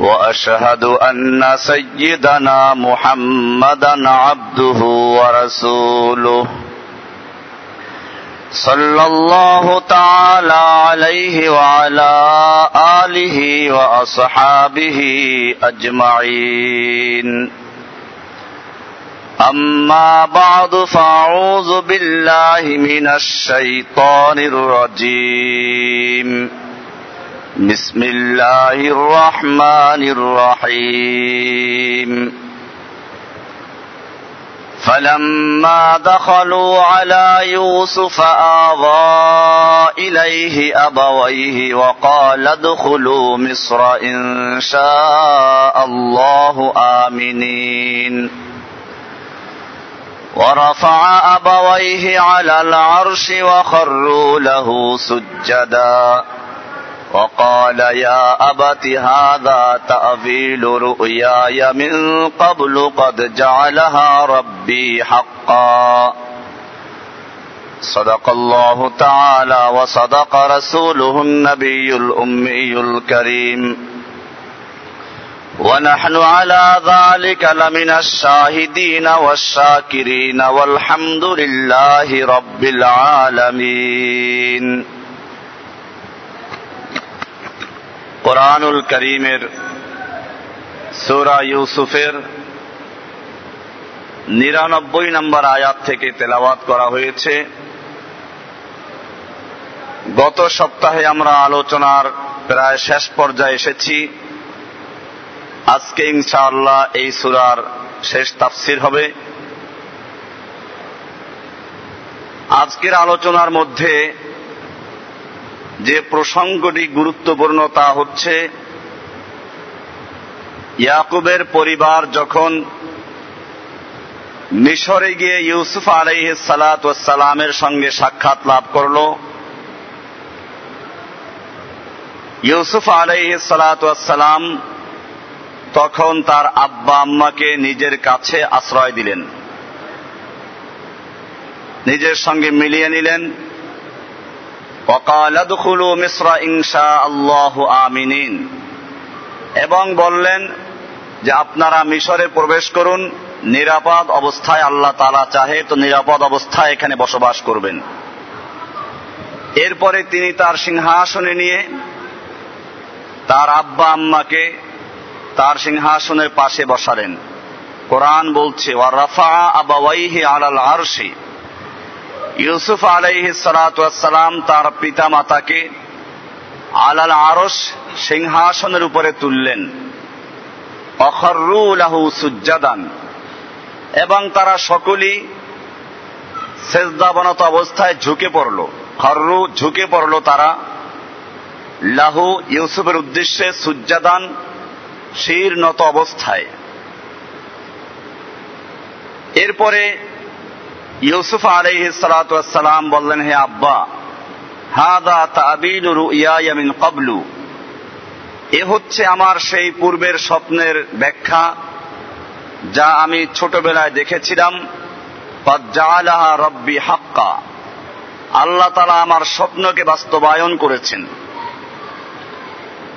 وأشهد أن سيدنا محمدا عبده ورسوله. صلى الله تعالى عليه وعلى آله وأصحابه أجمعين. أما بعد فأعوذ بالله من الشيطان الرجيم. بسم الله الرحمن الرحيم. فلما دخلوا على يوسف آوى إليه أبويه وقال ادخلوا مصر إن شاء الله آمنين. ورفع أبويه على العرش وخروا له سجداً. وقال يا أبت هذا تأويل رؤياي من قبل قد جعلها ربي حقا. صدق الله تعالى وصدق رسوله النبي الأمي الكريم. ونحن على ذلك لمن الشاهدين والشاكرين والحمد لله رب العالمين. কোরআনুল করিমের সুরা ইউসুফের নিরানব্বই নম্বর আয়াত থেকে তেলাওয়াত করা হয়েছে। গত সপ্তাহে আমরা আলোচনার প্রায় শেষ পর্যায়ে এসেছি। আজকে ইনশাআল্লাহ এই সুরার শেষ তাফসির হবে। আজকের আলোচনার মধ্যে যে প্রসঙ্গটি গুরুত্বপূর্ণ তা হচ্ছে, ইয়াকুবের পরিবার যখন মিশরে গিয়ে ইউসুফ আলাইহ সালাতামের সঙ্গে সাক্ষাৎ লাভ করল, ইউসুফ আলাইহ সালাতাম তখন তার আব্বা আম্মাকে নিজের কাছে আশ্রয় দিলেন, নিজের সঙ্গে মিলিয়ে নিলেন। আমিনিন এবং বললেন যে আপনারা মিশরে প্রবেশ করুন, নিরাপদ অবস্থায় আল্লাহ তালা চাহে, তো নিরাপদ অবস্থায় এখানে বসবাস করবেন। এরপরে তিনি তার সিংহাসনে নিয়ে তার আব্বা আম্মাকে তার সিংহাসনের পাশে বসালেন। কোরআন বলছে, ওয়া রাফা আবাওয়াইহি আলাল আরশি। ইউসুফ আলাইহি সালাম তার পিতা মাতাকে আলাল আরস সিংহাসনের উপরে তুললেন। অখরুলাহু সুজ্জাদান। এবং তারা সকলেই সেজদাবনত অবস্থায় ঝুঁকে পড়ল। খর্রু ঝুঁকে পড়ল তারা। লাহু ইউসুফের উদ্দেশ্যে সুজ্জাদান শির নত অবস্থায়। এরপরে ইউসুফ আলাইহ সালাম বললেন, হে আব্বা, হাদা তাবিল ইয়ামিন কবলু এ হচ্ছে আমার সেই পূর্বের স্বপ্নের ব্যাখ্যা, যা আমি ছোটবেলায় দেখেছিলাম। রব্বি হাক্কা। আল্লাহ তালা আমার স্বপ্নকে বাস্তবায়ন করেছেন।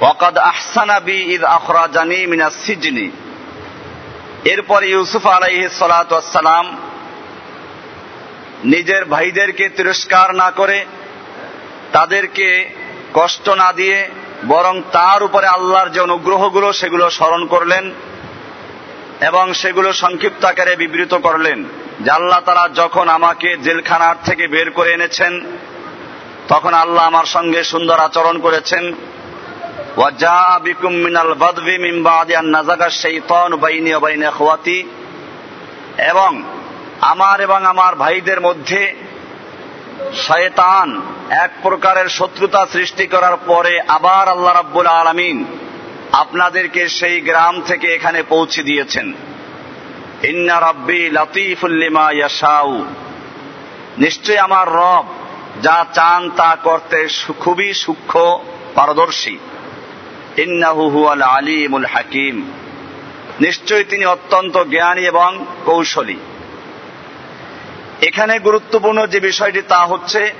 ওয়াকাদ আহসানা বি ইদ আখরাজানি মিনা সিজনি। এরপর ইউসুফ আলাইহ সালাম নিজের ভাইদেরকে তিরস্কার না করে, তাদেরকে কষ্ট না দিয়ে বরং তার উপরে আল্লাহর যে অনুগ্রহগুলো সেগুলো স্মরণ করলেন এবং সেগুলো সংক্ষিপ্ত আকারে বিবৃত করলেন। যে আল্লাহ তারা যখন আমাকে জেলখানার থেকে বের করে এনেছেন, তখন আল্লাহ আমার সঙ্গে সুন্দর আচরণ করেছেন। এবং আমার এবং আমার ভাইদের মধ্যে শয়তান এক প্রকারের শত্রুতা সৃষ্টি করার পরে আবার আল্লাহ রাব্বুল আলমিন আপনাদেরকে সেই গ্রাম থেকে এখানে পৌঁছে দিয়েছেন। ইন্না রব্বি লতিফুল্লিমা ইয়াশাউ। নিশ্চয় আমার রব যা চান তা করতে খুবই সূক্ষ্ম পারদর্শী। ইন্নাহু হুয়াল আলিমুল হাকিম। নিশ্চয় তিনি অত্যন্ত জ্ঞানী এবং কৌশলী। এখানে গুরুত্বপূর্ণ যে বিষয়টি তা হচ্ছে,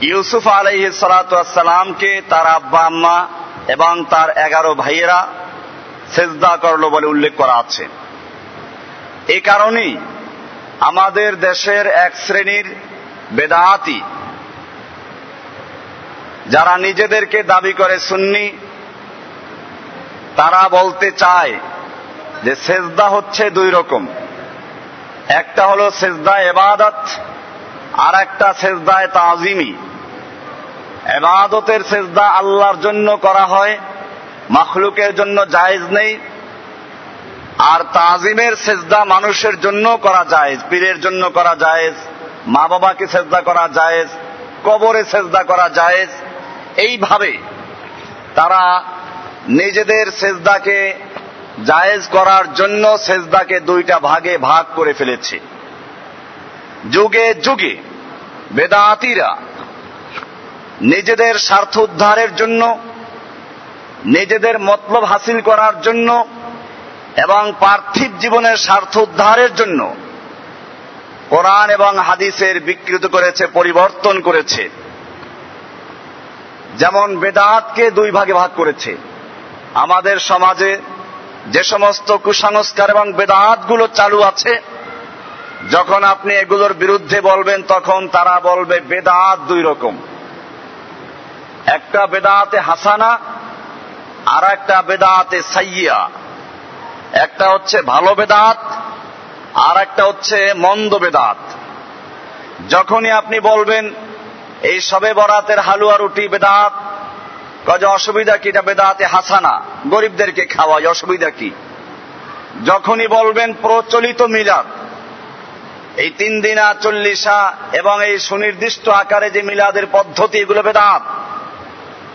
ইউসুফ আলহ সালাতামকে তার আব্বা, আম্মা এবং তার এগারো ভাইয়েরা সেজদা করল বলে উল্লেখ করা আছে। এই কারণেই আমাদের দেশের এক শ্রেণির বেদাতি, যারা নিজেদেরকে দাবি করে সুন্নি, তারা বলতে চায় যে সেজদা হচ্ছে দুই রকম। একটা হলো সেজদা এবাদত আর একটা সেজদায় তাজিমি। এবাদতের সেজদা আল্লাহর জন্য করা হয়, মখলুকের জন্য জায়েজ নেই, আর তাজিমের সেজদা মানুষের জন্য করা জায়েজ, পীরের জন্য করা জায়েজ মা বাবাকে সেজদা করা জায়েজ, কবরে সেজদা করা জায়েজ। এইভাবে তারা নিজেদের সেজদাকে জায়েজ করার জন্য সেজদাকে দুইটা ভাগে ভাগ করে ফেলেছে। যুগে যুগে বেদাতিরা নিজেদের স্বার্থ উদ্ধারের জন্য, নিজেদের মতলব হাসিল করার জন্য এবং পার্থিব জীবনের স্বার্থ উদ্ধারের জন্য কোরআন এবং হাদিসের বিকৃত করেছে, পরিবর্তন করেছে। যেমন বেদাতকে দুই ভাগে ভাগ করেছে। আমাদের সমাজে যে সমস্ত কুসংস্কার এবং বেদাতগুলো চালু আছে, যখন আপনি এগুলোর বিরুদ্ধে বলবেন, তখন তারা বলবে, বেদাত দুই রকম। একটা বেদাতে হাসানা আর একটা বেদাতে সাইয়া। একটা হচ্ছে ভালো বেদাত আর একটা হচ্ছে মন্দ বেদাত। যখনই আপনি বলবেন, এই সবে বরাতের হালুয়া রুটি বেদাত কাজে অসুবিধা কি? এটা বেদাতে হাসানা। গরিবদেরকে খাওয়াই অসুবিধা কি? যখনই বলবেন প্রচলিত মিলাদ, এই তিন দিনা চল্লিশা এবং এই সুনির্দিষ্ট আকারে যে মিলাদের পদ্ধতি, এগুলো বেদাত।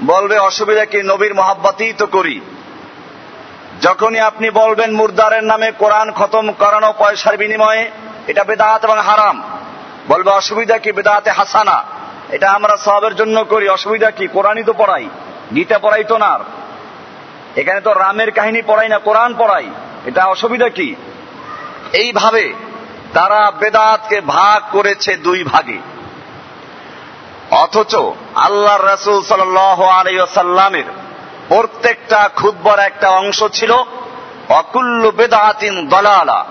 বলবে, অসুবিধা কি? নবীর মহাব্বাতেই তো করি। যখনই আপনি বলবেন মুর্দারের নামে কোরআন খতম করানো পয়সার বিনিময়ে, এটা বেদাত এবং হারাম। বলবে, অসুবিধা কি? বেদাতে হাসানা। এটা আমরা সবের জন্য করি, অসুবিধা কি? কোরআনই তো পড়াই। গীতা পড়াই তো না এখানে তো রামের কাহিনী পড়াই না, কোরআন পড়াই। এটা অসুবিধা কি? এইভাবে তারা বেদাতকে ভাগ করেছে দুই ভাগে। অথচ আল্লাহ রসুল সাল্লামের প্রত্যেকটা খুদ্বার একটা অংশ ছিল, অকুল্লু বেদাতিন দলালা,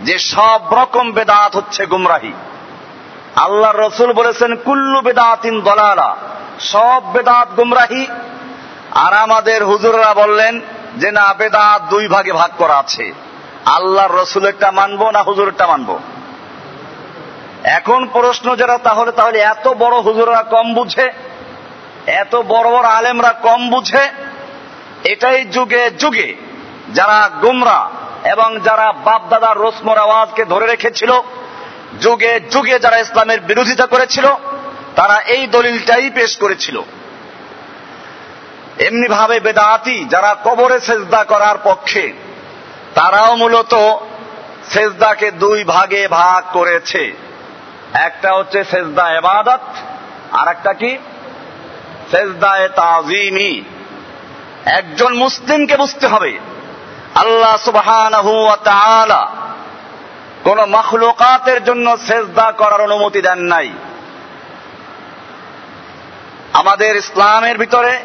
যে সব রকম বেদাত হচ্ছে গুমরাহি। আল্লাহ রসুল বলেছেন, কুল্লু বেদাতিন দলালা, সব বেদাত গুমরাহি আর আমাদের হুজুররা বললেন যে, না, বেদাত দুই ভাগে ভাগ করা আছে। আল্লাহর রসুলেরটা মানবো না হুজুরেরটা মানবো? এখন প্রশ্ন যারা, তাহলে তাহলে এত বড় হুজুররা কম বুঝে? এত বড় বড় আলেমরা কম বুঝে? এটাই যুগে যুগে যারা গুমরা এবং যারা বাপদাদার রসমর আওয়াজকে ধরে রেখেছিল, যুগে যুগে যারা ইসলামের বিরোধিতা করেছিল, তারা এই দলিলটাই পেশ করেছিল। এমনি ভাবে বেদাতি যারা কবরে সেজদা করার পক্ষে, তারাও মূলত সেজদাকে দুই ভাগে ভাগ করেছে। একটা হচ্ছে সেজদা এবাদত আর একটা কি সেজদায় তাজিমি। একজন মুসলিমকে বুঝতে হবে। আল্লাহ সুবহান কোন মখলুকাতের জন্য সেজদা করার অনুমতি দেন নাই। আমাদের ইসলামের ভিতরে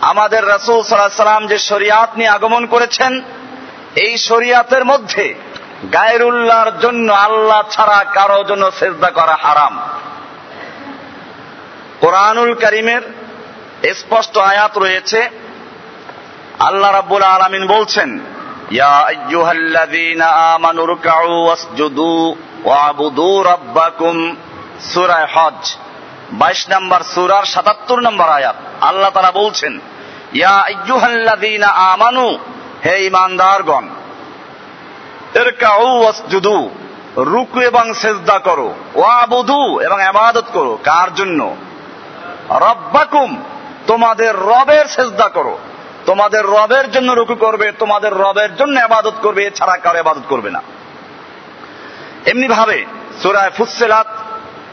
আমাদের রসুল সাল্লাহ সাল্লাম যে শরিয়াত নিয়ে আগমন করেছেন, এই শরিয়াতের মধ্যে গায়রুল্লাহর জন্য আল্লাহ ছাড়া কারও জন্য সেজদা করা হারাম। কোরআনুল করিমের স্পষ্ট আয়াত রয়েছে, আল্লাহ রাব্বুল আলমিন বলছেন, ইয়া আইয়ুহাল্লাযীনা আমানু রুকউ ওয়াসজুদু ওয়াবুদু রাব্বাকুম সূরা হজ 22 নম্বর সূরার 77 নম্বর আয়াত। আল্লাহ তারা বলছেন আমানু, হে ঈমানদারগণ, ইরকাউ রুকু এবং সেজদা করো, ওয়াবুদু এবং ইবাদত করো। কার জন্য? রব্বাকুম, তোমাদের রবের সেজদা করো। তোমাদের রবের জন্য রুকু করবে, তোমাদের রবের জন্য আবাদত করবে, এছাড়া কারও আবাদত করবে না। এমনি ভাবে সুরায় ফুসেলাত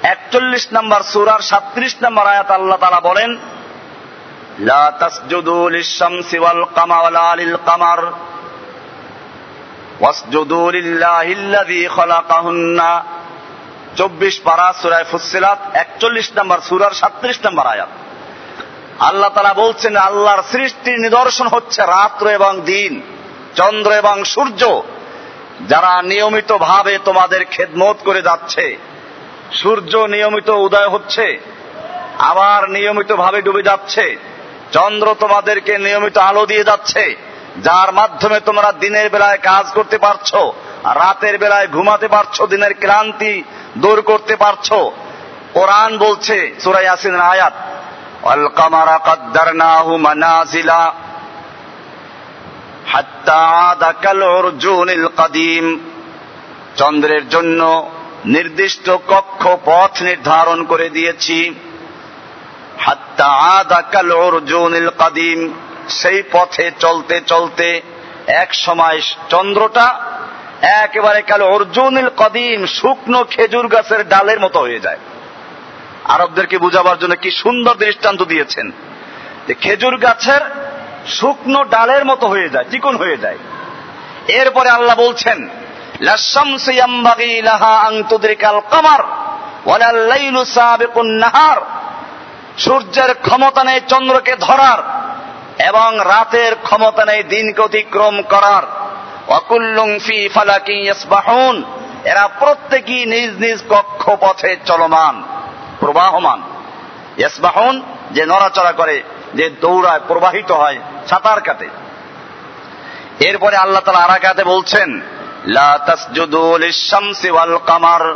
একচল্লিশ নম্বর সুরার সাত্রিশ নম্বর আয়াত আল্লাহ তালা বলেন চব্বিশ পারা সুরায় ফুসিলাত একচল্লিশ নম্বর সুরার সাত্রিশ নম্বর আয়াত। আল্লাহ তারা বলছেন, আল্লাহর সৃষ্টির নিদর্শন হচ্ছে রাত্র এবং দিন, চন্দ্র এবং সূর্য, যারা নিয়মিত ভাবে তোমাদের খেদমত করে যাচ্ছে। সূর্য নিয়মিত উদয় হচ্ছে, আবার নিয়মিত ভাবে ডুবে যাচ্ছে, চন্দ্র তোমাদেরকে নিয়মিত আলো দিয়ে যাচ্ছে, যার মাধ্যমে তোমরা দিনের বেলায় কাজ করতে পারছ, রাতের বেলায় ঘুমাতে পারছ, দিনের ক্লান্তি দূর করতে পারছ। কোরআন বলছে সুরাই আসিন আয়াত অল কামারা কদ্দারনাহু মানাজিলা হাত্তা আদা কাদিম। চন্দ্রের জন্য নির্দিষ্ট কক্ষ পথ নির্ধারণ করে দিয়েছি। হাত্তা আদা কাল অর্জুনিল কাদিম, সেই পথে চলতে চলতে এক সময় চন্দ্রটা একেবারে কাল অর্জুনিল কদিম শুকনো খেজুর গাছের ডালের মতো হয়ে যায়। আরবদেরকে বুঝাবার জন্য কি সুন্দর দৃষ্টান্ত দিয়েছেন খেজুর গাছের শুকনো ডালের মতো হয়ে যায়, চিকন হয়ে যায়। এরপরে আল্লাহ বলছেন কামার নাহার। সূর্যের ক্ষমতা নেই চন্দ্রকে ধরার এবং রাতের ক্ষমতা নেই দিনকে অতিক্রম করার। অকুল্লুং ফি এরা প্রত্যেকই নিজ নিজ কক্ষ পথে চলমান, প্রবাহমান। ইয়াসবাহুন যে নড়াচড়া করে, যে দৌড়ায়, প্রবাহিত হয়, সাঁতার কাটে। এরপরে আল্লাহ তালা আরাকাতে বলছেন কামার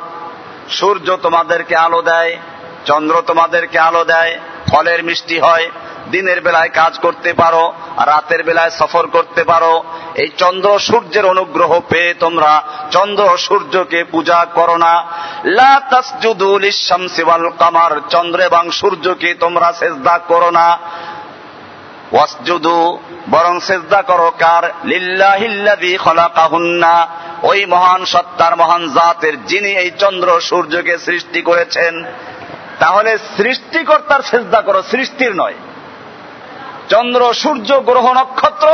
সূর্য তোমাদেরকে আলো দেয়, চন্দ্র তোমাদেরকে আলো দেয়, ফলের মিষ্টি হয়, দিনের বেলায় কাজ করতে পারো রাতের বেলায় সফর করতে পারো। এই চন্দ্র সূর্যের অনুগ্রহ পেয়ে তোমরা চন্দ্র সূর্যকে পূজা করো না। লা তাসজুদু লিশ-শামসি কামার চন্দ্র এবং সূর্যকে তোমরা সেজদা করো না। ওয়াসজুদু, বরং সেজদা করো, কার? লিল্লাহিল্লাযী খলাকাহুন্না। ওই মহান সত্তার মহান জাতের যিনি এই চন্দ্র সূর্যকে সৃষ্টি করেছেন। তাহলে সৃষ্টিকর্তার সেজদা করো, সৃষ্টির নয়। চন্দ্র, সূর্য, গ্রহ, নক্ষত্র,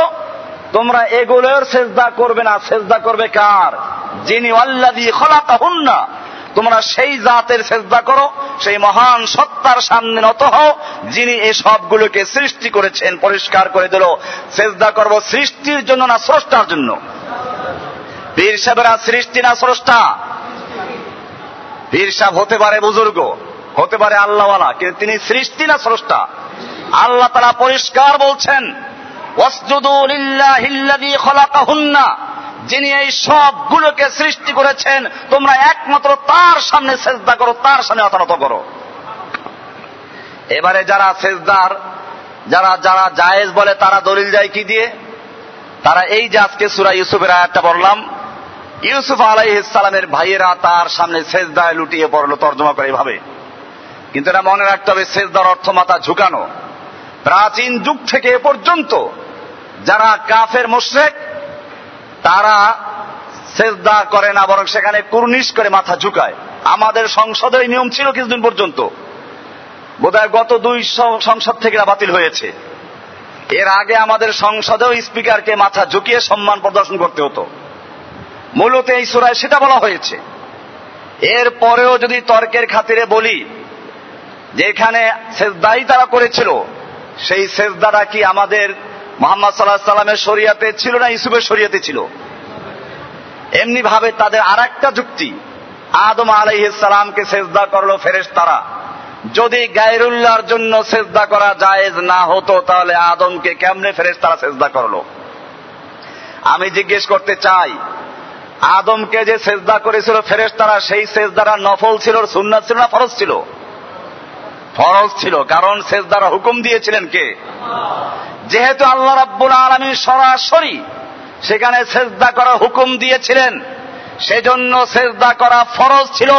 তোমরা এগুলোর সেজদা করবে না। সেজদা করবে কার? যিনি আল্লাদি খলাকাহুন্না। তোমরা সেই জাতের সেজদা করো, সেই মহান সত্তার সামনে নত হও, যিনি এই সবগুলোকে সৃষ্টি করেছেন, পরিষ্কার করে দিল। সেজদা করব সৃষ্টির জন্য না স্রষ্টার জন্য? পীর সাহেবেরা সৃষ্টি না স্রষ্টা? পীর সাহেব হতে পারে বুজুর্গ, হতে পারে আল্লাহওয়ালা, কিন্তু তিনি সৃষ্টি না স্রষ্টা। আল্লাহ তারা পরিষ্কার বলছেন যিনি এই সবগুলোকে সৃষ্টি করেছেন, তোমরা একমাত্র তার সামনে সেজদা করো, তার সামনে অতানত করো। এবারে যারা সেজদার, যারা যারা জায়েজ বলে তারা দলিল যায় কি দিয়ে? তারা এই যে আজকে সুরা ইউসুফের আয়াতটা বললাম ইউসুফ আলাই ইসলামের ভাইয়েরা তার সামনে সেজদায় লুটিয়ে পড়ল, তর্জমা করে এভাবে কিন্তু এটা মনে রাখতে হবে, সেজদার অর্থ মাথা ঝুঁকানো। প্রাচীন যুগ থেকে এ পর্যন্ত যারা কাফের মোশেক তারা সেজদা করে না, বরং সেখানে কুর্নিশ করে মাথা ঝুঁকায়। আমাদের সংসদে এই নিয়ম ছিল কিছুদিন পর্যন্ত। বোধহয় গত দুই সংসদ থেকে বাতিল হয়েছে। এর আগে আমাদের সংসদেও স্পিকারকে মাথা ঝুঁকিয়ে সম্মান প্রদর্শন করতে হতো। মূলত এই সুরায় সেটা বলা হয়েছে। এর পরেও যদি তর্কের খাতিরে বলি যে এখানে সেজদাই তারা করেছিল, সেই সেজদাটা কি আমাদের মোহাম্মদ সাল্লাহ সাল্লামের শরিয়াতে ছিল না ইসুফের শরিয়াতে ছিল। এমনি ভাবে তাদের আর একটা যুক্তি, আদম আলাইসালামকে সেজদা করল ফেরেস তারা যদি গায়রুল্লাহর জন্য সেজদা করা জায়েজ না হতো, তাহলে আদমকে কেমনে ফেরেস তারা সেজদা করল? আমি জিজ্ঞেস করতে চাই, আদমকে যে সেজদা করেছিল ফেরেশতারা, সেই সেজদারা নফল ছিল, সুন্নাত ছিল না ফরজ ছিল? ফরজ ছিল, কারণ সেজদারা হুকুম দিয়েছিলেন কে? যেহেতু আল্লাহ রাব্বুল আলমী সরাসরি সেখানে সেজদা করার হুকুম দিয়েছিলেন, সেজন্য সেজদা করা ফরজ ছিল।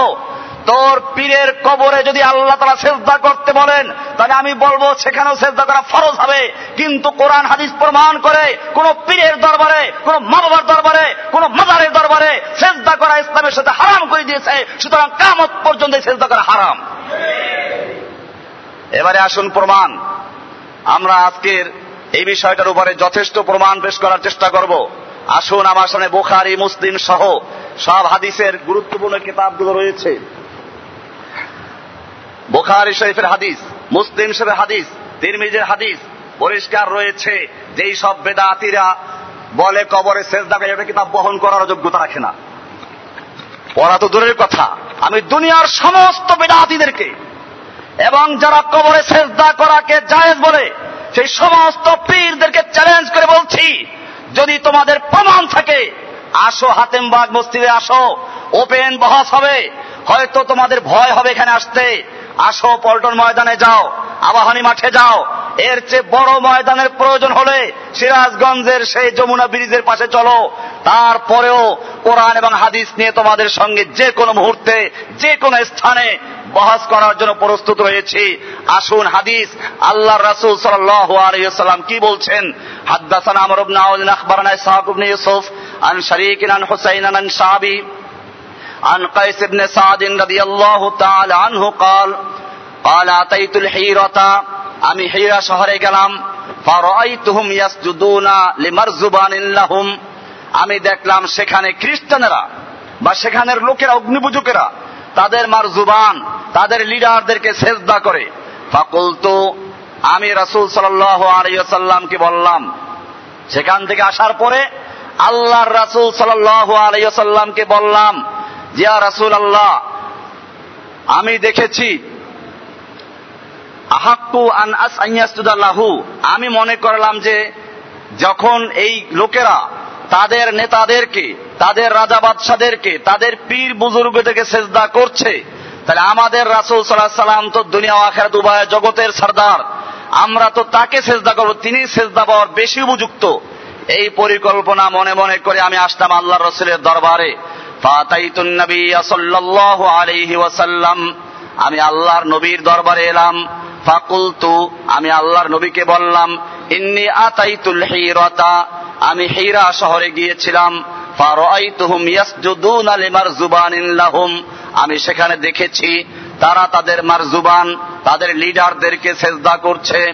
তোর পীরের কবরে যদি আল্লাহ তারা সেজদা করতে বলেন, তাহলে আমি বলব সেখানেও সেজদা করা ফরজ হবে। কিন্তু কোরআন হাদিস প্রমাণ করে কোন পীরের দরবারে, কোন মা বাবার দরবারে, কোন মাদারের দরবারে সেজদা করা ইসলামের সাথে হারাম করে দিয়েছে। সুতরাং কামত পর্যন্ত সেজদা করা হারাম। এবারে আসুন প্রমাণ। আমরা আজকের এই বিষয়টার উপরে যথেষ্ট প্রমাণ পেশ করার চেষ্টা করব। আসুন আমার সামনে বোখারি, মুসলিম সহ সব হাদিসের গুরুত্বপূর্ণ কিতাবগুলো রয়েছে। বোখারি শরীফের হাদিস, মুসলিম শরীফের হাদিস, তিরমিজের হাদিস পরিষ্কার রয়েছে। যেই সব বেদাতিরা বলে কবরে শেষ দাবে এটা কিতাব বহন করার যোগ্যতা রাখে না। পড়া তো দূরের কথা। আমি দুনিয়ার সমস্ত বেদাতিদেরকে এবং যারা কবরে সেজদা করাকে জায়েজ বলে, সেই সমস্ত পীরদেরকে চ্যালেঞ্জ করে বলছি, যদি তোমাদের প্রমাণ থাকে, আসো হাতেমবাগ মসজিদে আসো ওপেন বহাস হবে, হয়তো তোমাদের ভয় হবে এখানে আসতে। আসো পল্টন ময়দানে যাও, আবাহানি মাঠে যাও। এর চেয়ে বড় ময়দানের প্রয়োজন হলে সিরাজগঞ্জের সেই যমুনা ব্রিজের পাশে চলো। তারপরেও কোরআন এবং হাদিস নিয়ে তোমাদের সঙ্গে যে কোনো মুহূর্তে, যে কোনো স্থানে বহাস করার জন্য প্রস্তুত রয়েছি। আসুন হাদিস আল্লাহ রাসূল ওয়াসাল্লাম কি বলছেন? হাদ্দাসান আমর ইউসুফ, আন শারীক হুসাইন আন عن قيس بن سعد رضي الله تعالى عنه قال قال أتيت الحيرة আমি হিরা শহরে গেলাম ফারাইতুহুম ইয়াসজুদুনা লিমারজুবান লাহুম আমি দেখলাম সেখানে খ্রিস্টানেরা বা সেখানের লোকেরা অগ্নিপূজকেরা তাদের মার জুবান তাদের লিডারদেরকে সেজদা করে ফাকুলতু আমি রাসূল সাল্লাল্লাহু আলাইহি ওয়াসাল্লামকে বললাম সেখান থেকে আসার পরে আল্লাহর রাসূল সাল্লাল্লাহু আলাইহি ওয়াসাল্লামকে বললাম জিয়া রাসূল আল্লাহ আমি দেখেছি, আহাক্কু আন আস আইয়াসুদাল্লাহু আমি মনে করলাম যে যখন এই লোকেরা তাদের নেতাদেরকে, তাদের রাজা বাদশাদেরকে, তাদের পীর বুজুর্গদেরকে সেজদা করছে, তাহলে আমাদের রাসুল সাল্লাহ সাল্লাম তো দুনিয়া আখেরাত উভয় জগতের সর্দার, আমরা তো তাকে সেজদা করব, তিনি সেজদা পাওয়ার বেশি উপযুক্ত। এই পরিকল্পনা মনে মনে করে আমি আসলাম আল্লাহ রসুলের দরবারে। আমি আল্লাহর নবীর দরবারে এলাম। ফাকুলতু, আমি আল্লাহর নবীকে বললাম, ইন্নি আতাইতুল হিরাতা। আমি হিরা শহরে গিয়েছিলাম। আমি সেখানে দেখেছি, তারা তাদের মারজুবান তাদের লিডারদেরকে সেজদা করছে।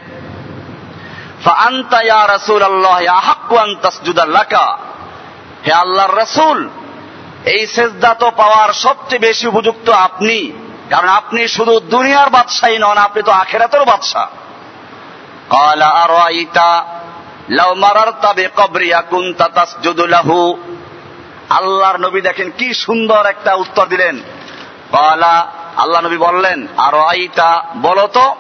হে আল্লাহর রাসূল এই সেজদা তো পাওয়ার সবচেয়ে বেশি উপযুক্ত আপনি। কারণ আপনি শুধু দুনিয়ার বাদশাহী নন, আপনি তো আখেরাতের বাদশাহ। কালা আর লাউ মারারতা বিকবরি কুনতা তাসজুদু লাহু। আল্লাহর নবী দেখেন কি সুন্দর একটা উত্তর দিলেন। কালা আল্লাহ নবী বললেন আর আইতা বলো তো,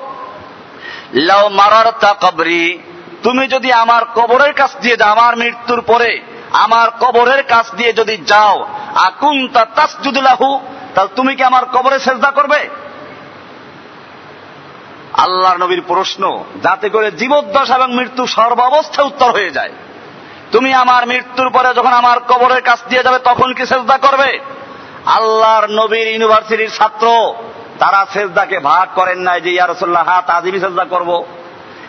লাউ মারারতা কবরি, তুমি যদি আমার কবরের কাছ দিয়ে যাও, আমার মৃত্যুর পরে আমার কবরের কাছ দিয়ে যদি যাও তাসজুদুলাহু তাহলে তুমি কি আমার কবরে সেজদা করবে? আল্লাহর নবীর প্রশ্ন, যাতে করে জীবদ্দশা এবং মৃত্যু সর্বাবস্থায় উত্তর হয়ে যায়। তুমি আমার মৃত্যুর পরে যখন আমার কবরের কাছ দিয়ে যাবে, তখন কি সেজদা করবে? আল্লাহর নবীর ইউনিভার্সিটির ছাত্র, তারা সেজদাকে ভাগ করেন নাই যে ইয়ারসুল্লাহ হাত আজিবি সেজদা করব।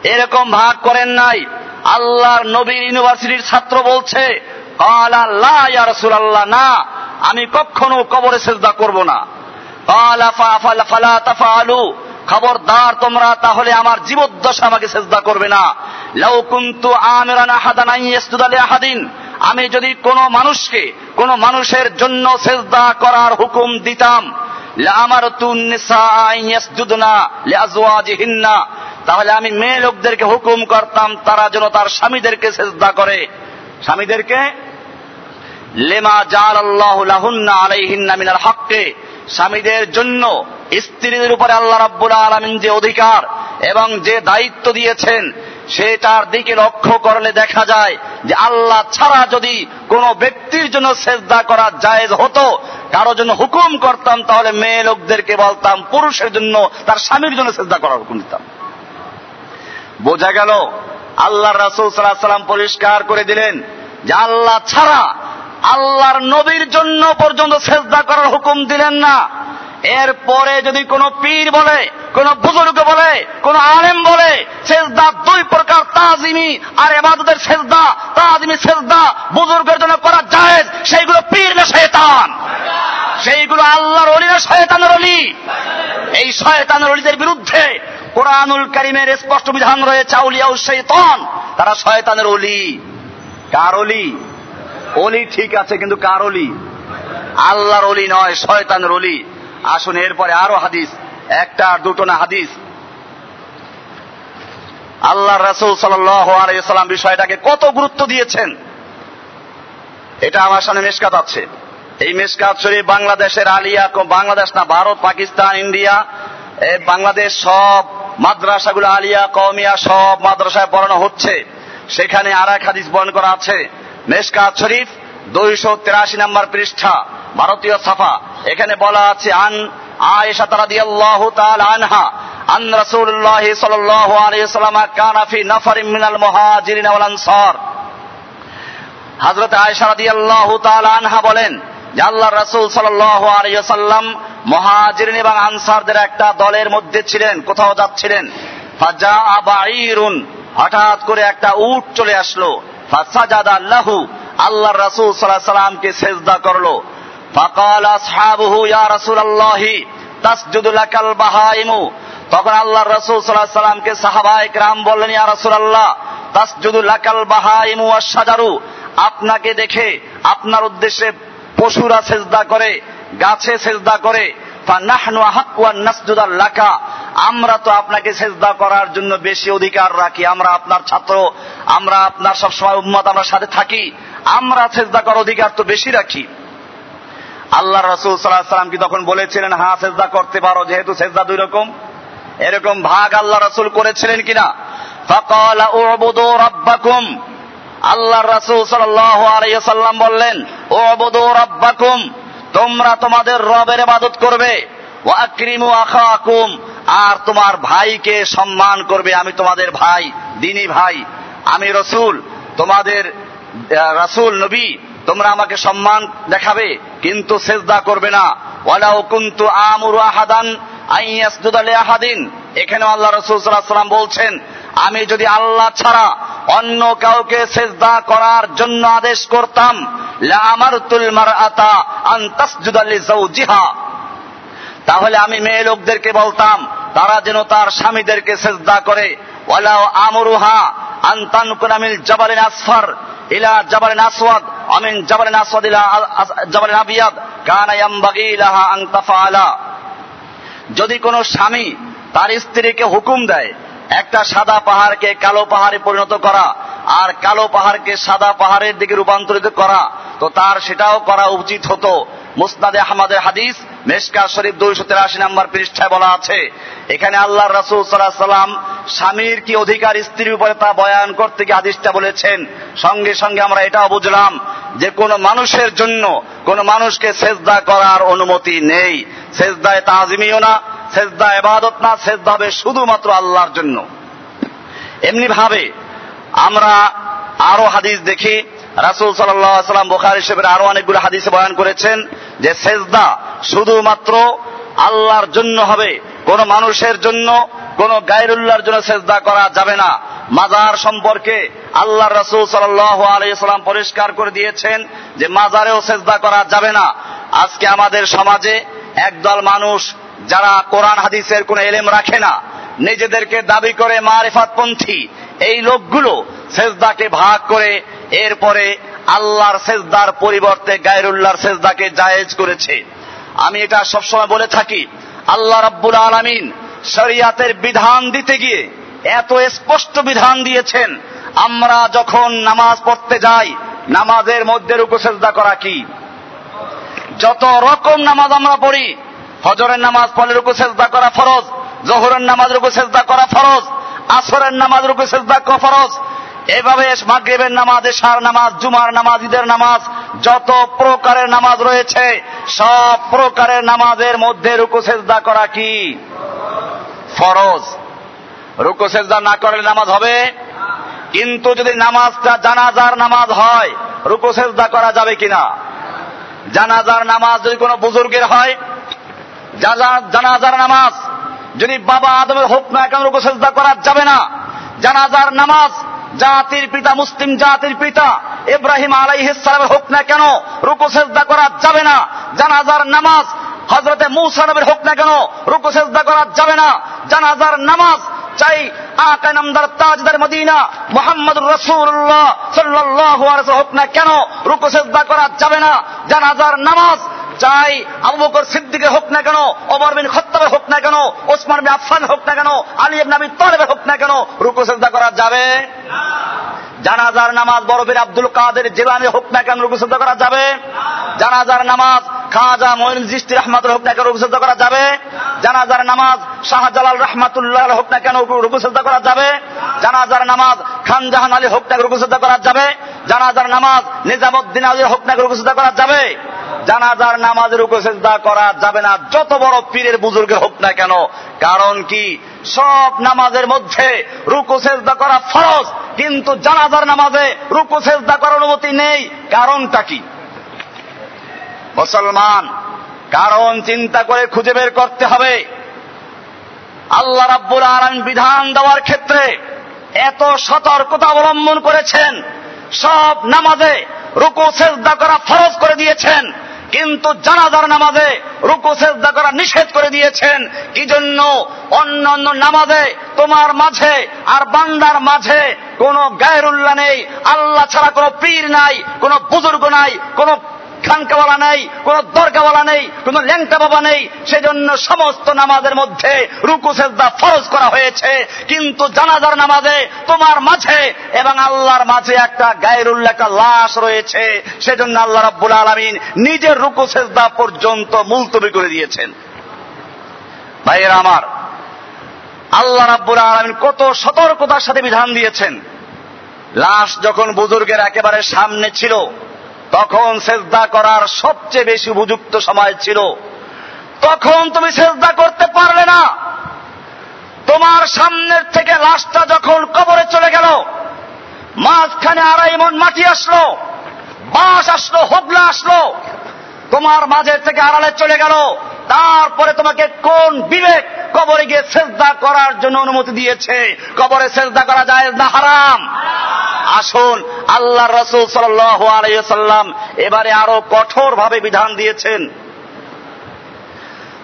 এরকম ভাগ করেন নাই। আল্লাহর নবীর ইউনিভার্সিটির ছাত্র বলছে আল্লাহ না আমি কখনো কবরে সেজদা করব না। খবরদার তোমরা, তাহলে আমার জীবদ্দশা আমাকে সেজদা করবে না। লাউ কুন্তু আহাদিন আমি যদি কোনো মানুষকে, কোনো মানুষের জন্য সেজদা করার হুকুম দিতাম তাহলে আমি মেয়ে লোকদেরকে হুকুম করতাম, তারা যেন তার স্বামীদেরকে সেজদা করে। স্বামীদেরকে লেমা জাল আল্লাহ লাহুন্না আলাইহিন্না মিনাল হককে, স্বামীদের জন্য স্ত্রীদের উপরে আল্লাহ রাব্বুল আলমিন যে অধিকার এবং যে দায়িত্ব দিয়েছেন, সেটার দিকে লক্ষ্য করলে দেখা যায় যে আল্লাহ ছাড়া যদি কোন ব্যক্তির জন্য সেজদা করা জায়েজ হতো, কারও জন্য হুকুম করতাম, তাহলে মেয়ে লোকদেরকে বলতাম, পুরুষের জন্য তার স্বামীর জন্য সেজদা করার হুকুম দিতাম। বোঝা গেল আল্লাহ রাসুল সাল্লাহ সাল্লাম পরিষ্কার করে দিলেন যে আল্লাহ ছাড়া আল্লাহর নবীর জন্য পর্যন্ত সেজদা করার হুকুম দিলেন না। এরপরে যদি কোন পীর বলে, কোন বুজুর্গ বলে, কোন আলেম বলে, সেজদা দুই প্রকার তাজিমি আর এবাদতের সেজদা, তাজিমি সেজদা বুজুর্গের জন্য করা যায় সেইগুলো পীর না শয়তান। সেইগুলো আল্লাহর অলি না শয়তানের অলি। এই শয়তানের অলিদের বিরুদ্ধে কোরআনুল করিমের স্পষ্ট বিধান রয়েছে আউলিয়া শৈতন তারা শয়তানের অলি। কার অলি? অলি ঠিক আছে, কিন্তু কার অলি? আল্লাহর অলি নয়, শয়তানের অলি। আসুন, এরপরে আরও হাদিস, একটা আর দুটো না হাদিস। আল্লাহ রসুল সাল্লাম বিষয়টাকে কত গুরুত্ব দিয়েছেন? এটা আমার সামনে মেসকাত আছে। এই মেসকাত শরীফ বাংলাদেশের আলিয়া, বাংলাদেশ না, ভারত, পাকিস্তান, ইন্ডিয়া বাংলাদেশ সব মাদ্রাসাগুলো আলিয়া কমিয়া সব মাদ্রাসায় পড়ানো হচ্ছে। সেখানে আর এক হাদিস বর্ণ করা আছে। মেসকাত শরীফ, দুইশো তেরাশি নম্বর পৃষ্ঠা, ভারতীয় সাফা। এখানে বলা আছে, আন আয়েশা রাদিয়াল্লাহু তাআলা আনহা, আন রাসূলুল্লাহ সাল্লাল্লাহু আলাইহি ওয়াসাল্লাম কানা ফি নাফারিন মিনাল মুহাজিরিন ওয়াল আনসার। হযরত আয়েশা রাদিয়াল্লাহু তাআলা আনহা বলেন যে আল্লাহ রাসূল সাল্লাল্লাহু আলাইহি ওয়াসাল্লাম মুহাজিরিন এবং আনসারদের একটা দলের মধ্যে ছিলেন, কোথাও যাচ্ছিলেন। ফাজা আবাইরুন হঠাৎ করে একটা উট চলে আসলো। ফাসাজাদ আল্লাহ আল্লাহর রাসুল সাল্লাহ সাল্লামকে সেজদা করল। ফাকাল আসহাবুহু, ইয়া রাসুল আল্লাহি তাসজুদুলাকাল বাহাইমু তখন আল্লাহ রসুল সাল্লাহ সাল্লামকে সাহাবায়ক রাম বললেন, ইয়া রাসুল আল্লাহ তাসজুদুলাকাল বাহাইমু সাজারু আপনাকে দেখে, আপনার উদ্দেশ্যে পশুরা সেজদা করে, গাছে সেজদা করে নাহনু হাকুয়ান নাসজুদাল লাকা আমরা তো আপনাকে সেজদা করার জন্য বেশি অধিকার রাখি। আমরা আপনার ছাত্র, আমরা আপনার সবসময় উম্মত, আমরা সাথে থাকি। আমরা সেজদা করার অধিকার তো বেশি রাখি। আল্লাহ রসুল সাল্লাহ সাল্লাম কি তখন বলেছিলেন হ্যাঁ সেজদা করতে পারো, যেহেতু সেজদা দুই রকম। এরকম ভাগ আল্লাহ রসুল করেছিলেন কিনা? আল্লাহ রসুল আলাইসাল্লাম বললেন ও অবদু রাব্বাকুম, তোমরা তোমাদের রবের ইবাদত করবে। ও আক্রিমু আখাকুম। আর তোমার ভাইকে সম্মান করবে আমি তোমাদের ভাই, দিনী ভাই, আমি রসুল, তোমাদের রাসুল, নবী, তোমরা আমাকে সম্মান দেখাবে, কিন্তু সেজদা করবে না। ওয়ালাউ কুনতু আমুরু আহাদান আহাদিন এখানে আল্লাহ রাসূল সাল্লাল্লাহু বলছেন, আমি যদি আল্লাহ ছাড়া অন্য কাউকে সেজদা করার জন্য আদেশ করতাম, লা আমারতুল মারআতা আন তাসজুদা লিজাওজিহা তাহলে আমি মেয়ে লোকদেরকে বলতাম, তারা যেন তার স্বামীদেরকে সেজদা করে। ওয়ালাউ আমরুহা আন তানকুনামিল জাবালিন আসফার ইলা জাবালিন আসওয়াদ আমিন জাবালিন আসওয়াদ ইলা জাবালিন আবিয়াদ। কানা ইয়ামবাগি লাহা আন তাফআলা যদি কোনো স্বামী তার স্ত্রীকে হুকুম দেয়, একটা সাদা পাহাড়কে কালো পাহাড়ে পরিণত করা আর কালো পাহাড়কে সাদা পাহাড়ের দিকে রূপান্তরিত করা, তো তার সেটাও করা উচিত হতো। মুসনাদে আহমদের হাদিস মেশকা শরীফ দুইশো তেরাশি নম্বর পৃষ্ঠায় বলা আছে, এখানে আল্লাহ রাসুল সাল্লাহ সাল্লাম স্বামীর কি অধিকার স্ত্রীর উপরে তা বয়ান করতে গিয়ে হাদিসটা বলেছেন। সঙ্গে সঙ্গে আমরা এটাও বুঝলাম যে কোন মানুষের জন্য কোন মানুষকে সেজদা করার অনুমতি নেই। সেজদায় তাজিমিও না, সেজদা এবাদত না, সেজদা হবে শুধুমাত্র আল্লাহর জন্য। এমনি ভাবে আমরা আরও হাদিস দেখি, রাসুল সাল্লাম বোখার হিসেবে আরও অনেকগুলো হাদিসে বয়ান করেছেন। যে সেজদা শুধুমাত্র আল্লাহর জন্য হবে, কোন মানুষের জন্য, কোন গায়রুল্লাহর জন্য সেজদা করা যাবে না। মাজার সম্পর্কে আল্লাহ রসুল সাল্লাহ আলাইসাল্লাম পরিষ্কার করে দিয়েছেন যে মাজারেও সেজদা করা যাবে না। আজকে আমাদের সমাজে একদল মানুষ যারা কোরআন হাদিসের কোন এলেম রাখে না, নিজেদেরকে দাবি করে মারেফাতপন্থী, এই লোকগুলো সেজদাকে ভাগ করে এরপরে আল্লাহর সেজদার পরিবর্তে গায়রুল্লাহর সেজদাকে জায়েজ করেছে। আমি এটা সবসময় বলে থাকি, আল্লাহ রাব্বুল আলামিন শরিয়াতের বিধান দিতে গিয়ে এত স্পষ্ট বিধান দিয়েছেন, আমরা যখন নামাজ পড়তে যাই, নামাজের মধ্যে রুকু সেজদা করা কি? যত রকম নামাজ আমরা পড়ি, হজরের নামাজ পড়লে রুকু সেজদা করা ফরজ, জহরের নামাজ রুকু সেজদা করা ফরজ, আসরের নামাজ রুকু সেজদা করা ফরজ এভাবে মাগরিবের নামাজ, এশার নামাজ, জুমার নামাজ, ঈদের নামাজ, যত প্রকারের নামাজ রয়েছে, সব প্রকারের নামাজের মধ্যে রুকু, সেজদা করা কি? ফরজ। রুকু, সেজদা না করলে নামাজ হবে? কিন্তু যদি নামাজটা জানাজার নামাজ হয়, রুকু, সেজদা করা যাবে কিনা? জানাজার নামাজ যদি কোনো বুজুর্গের হয় জানাজার নামাজ যদি বাবা আদমের হোক না কেন রুকু, সেজদা করা যাবে না, জানাজার নামাজ জাতির পিতা, মুসলিম জাতির পিতা, ইব্রাহিম আলাইহিসালামের হোক না কেন, রুকু সেজদা করা যাবে না, জানাজার নামাজ হজরতে মৌসা হোক না কেন, রুকু সেজদা করা যাবে না, জানাজার নামাজ চাই আকা তাজদার মদিনা মোহাম্মদ রসুল্লাহ সাল্লাহ হোক না কেন, রুকু সেজদা করা যাবে না, জানাজার নামাজ চাই আবু বকর সিদ্দিকের হোক না কেন, ওমর বিন খত্তাবের হোক না কেন, ওসমান বিন আফফান হোক না কেন, আলী ইবনে আবি তালেবের হোক না কেন, রুকু সেজদা করা যাবে? জানাজার নামাজ বরফের আব্দুল কাদের জিলানি হোক না কেন, রুকু সেজদা করা যাবে? জানাজার নামাজ খাজা মঈন জিস্তি রহমাতুল হোক না কেন, রুকু সেজদা করা যাবে? জানাজার নামাজ শাহজালাল রহমাতুল্লাহ হোক না কেন, রুকু সেজদা করা যাবে? জানাজার নামাজ খান জাহান আলী হোক না রুকু সেজদা করা যাবে? জানাজার নামাজ নিজামুদ্দিন আলী হোক না রুকু সেজদা করা যাবে? জানাজার নামাজের উপর সেজদা করা যাবে না। যত বড় পীরের বুজুর্গের হোক না কেন, কারণ কি? সব নামাজের মধ্যে রুকু, সেজদা করা ফরজ, কিন্তু জানাজার নামাজে রুকু, সেজদা করার অনুমতি নেই। কারণটা কি? মুসলমান, কারণ চিন্তা করে খুঁজে বের করতে হবে। আল্লাহ রাব্বুল আলম বিধান দেওয়ার ক্ষেত্রে এত সতর্কতা অবলম্বন করেছেন। সব নামাজে রুকু, সেজদা করা ফরজ করে দিয়েছেন। কিন্তু জানাজার নামাজে রুকু, সেজদা করা নিষেধ করে দিয়েছেন, কি জন্য? অন্য অন্য নামাজে, তোমার মাঝে আর বান্দার মাঝে কোন গায়রুল্লাহ নেই, আল্লাহ ছাড়া কোনো পীর নাই, কোন বুজুর্গ নাই, কোনো খানকাওয়ালা নেই, কোন দরগাওয়ালা নেই, কোন ল্যাংটা বাবা নেই। সেজন্য সমস্ত নামাজের মধ্যে রুকু, সেজদা ফরজ করা হয়েছে। কিন্তু জানাজার নামাজে তোমার মাঝে এবং আল্লাহর মাঝে একটা গায়েরুল্লাহ, একটা লাশ রয়েছে। সেজন্য আল্লাহ রাব্বুল আলমিন নিজের রুকু, সেজদা পর্যন্ত মুলতবি করে দিয়েছেন। ভাইয়েরা আমার, আল্লাহ রাব্বুল আলমিন কত সতর্কতার সাথে বিধান দিয়েছেন। লাশ যখন বুজুর্গের একেবারে সামনে ছিল তখন সেজদা করার সবচেয়ে বেশি উপযুক্ত সময় ছিল। তখন তুমি সেজদা করতে পারলে না। তোমার সামনের থেকে লাশটা যখন কবরে চলে গেল, মাঝখানে আড়াই মন মাটি আসলো, বাঁশ আসলো, হোগলা আসলো, তোমার মাঝের থেকে আড়ালে চলে গেল। তারপরে তোমাকে কোন বিবেক কবরে গিয়ে সেজদা করার জন্য অনুমতি দিয়েছে? কবরে সেজদা করা যায় না হারাম? আসুন আল্লাহ রসুল সাল্লাম এবারে আরও কঠোর ভাবে বিধান দিয়েছেন।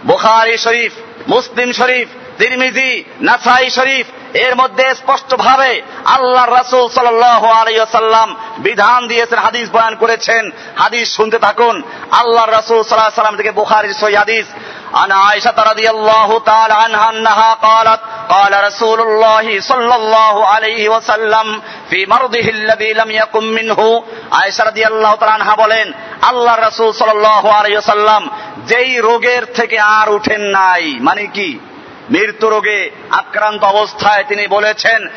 বুখারি শরীফ, মুসলিম শরীফ, তিরমিজি, নাসাই শরীফ এর মধ্যে স্পষ্ট ভাবে আল্লাহ রাসুল সাল্লাহ আলাইসাল্লাম বিধান দিয়েছেন হাদিস বয়ান করেছেন হাদিস শুনতে থাকুন আল্লাহ রাসুল সাল্লাহ সাল্লাম থেকে বুখারির সই হাদিস عن عائشة رضي الله تعالى عنها أنها قالت قال رسول الله صلى الله عليه وسلم في مرضه الذي لم يقم منه عائشة رضي الله تعالى عنها বলেন আল্লাহ রাসূল সাল্লাল্লাহু আলাইহি ওয়াসাল্লাম যেই রোগের থেকে আর উঠেন নাই মানে কি মৃত্যু রোগে আক্রান্ত অবস্থায় তিনি বলেছেন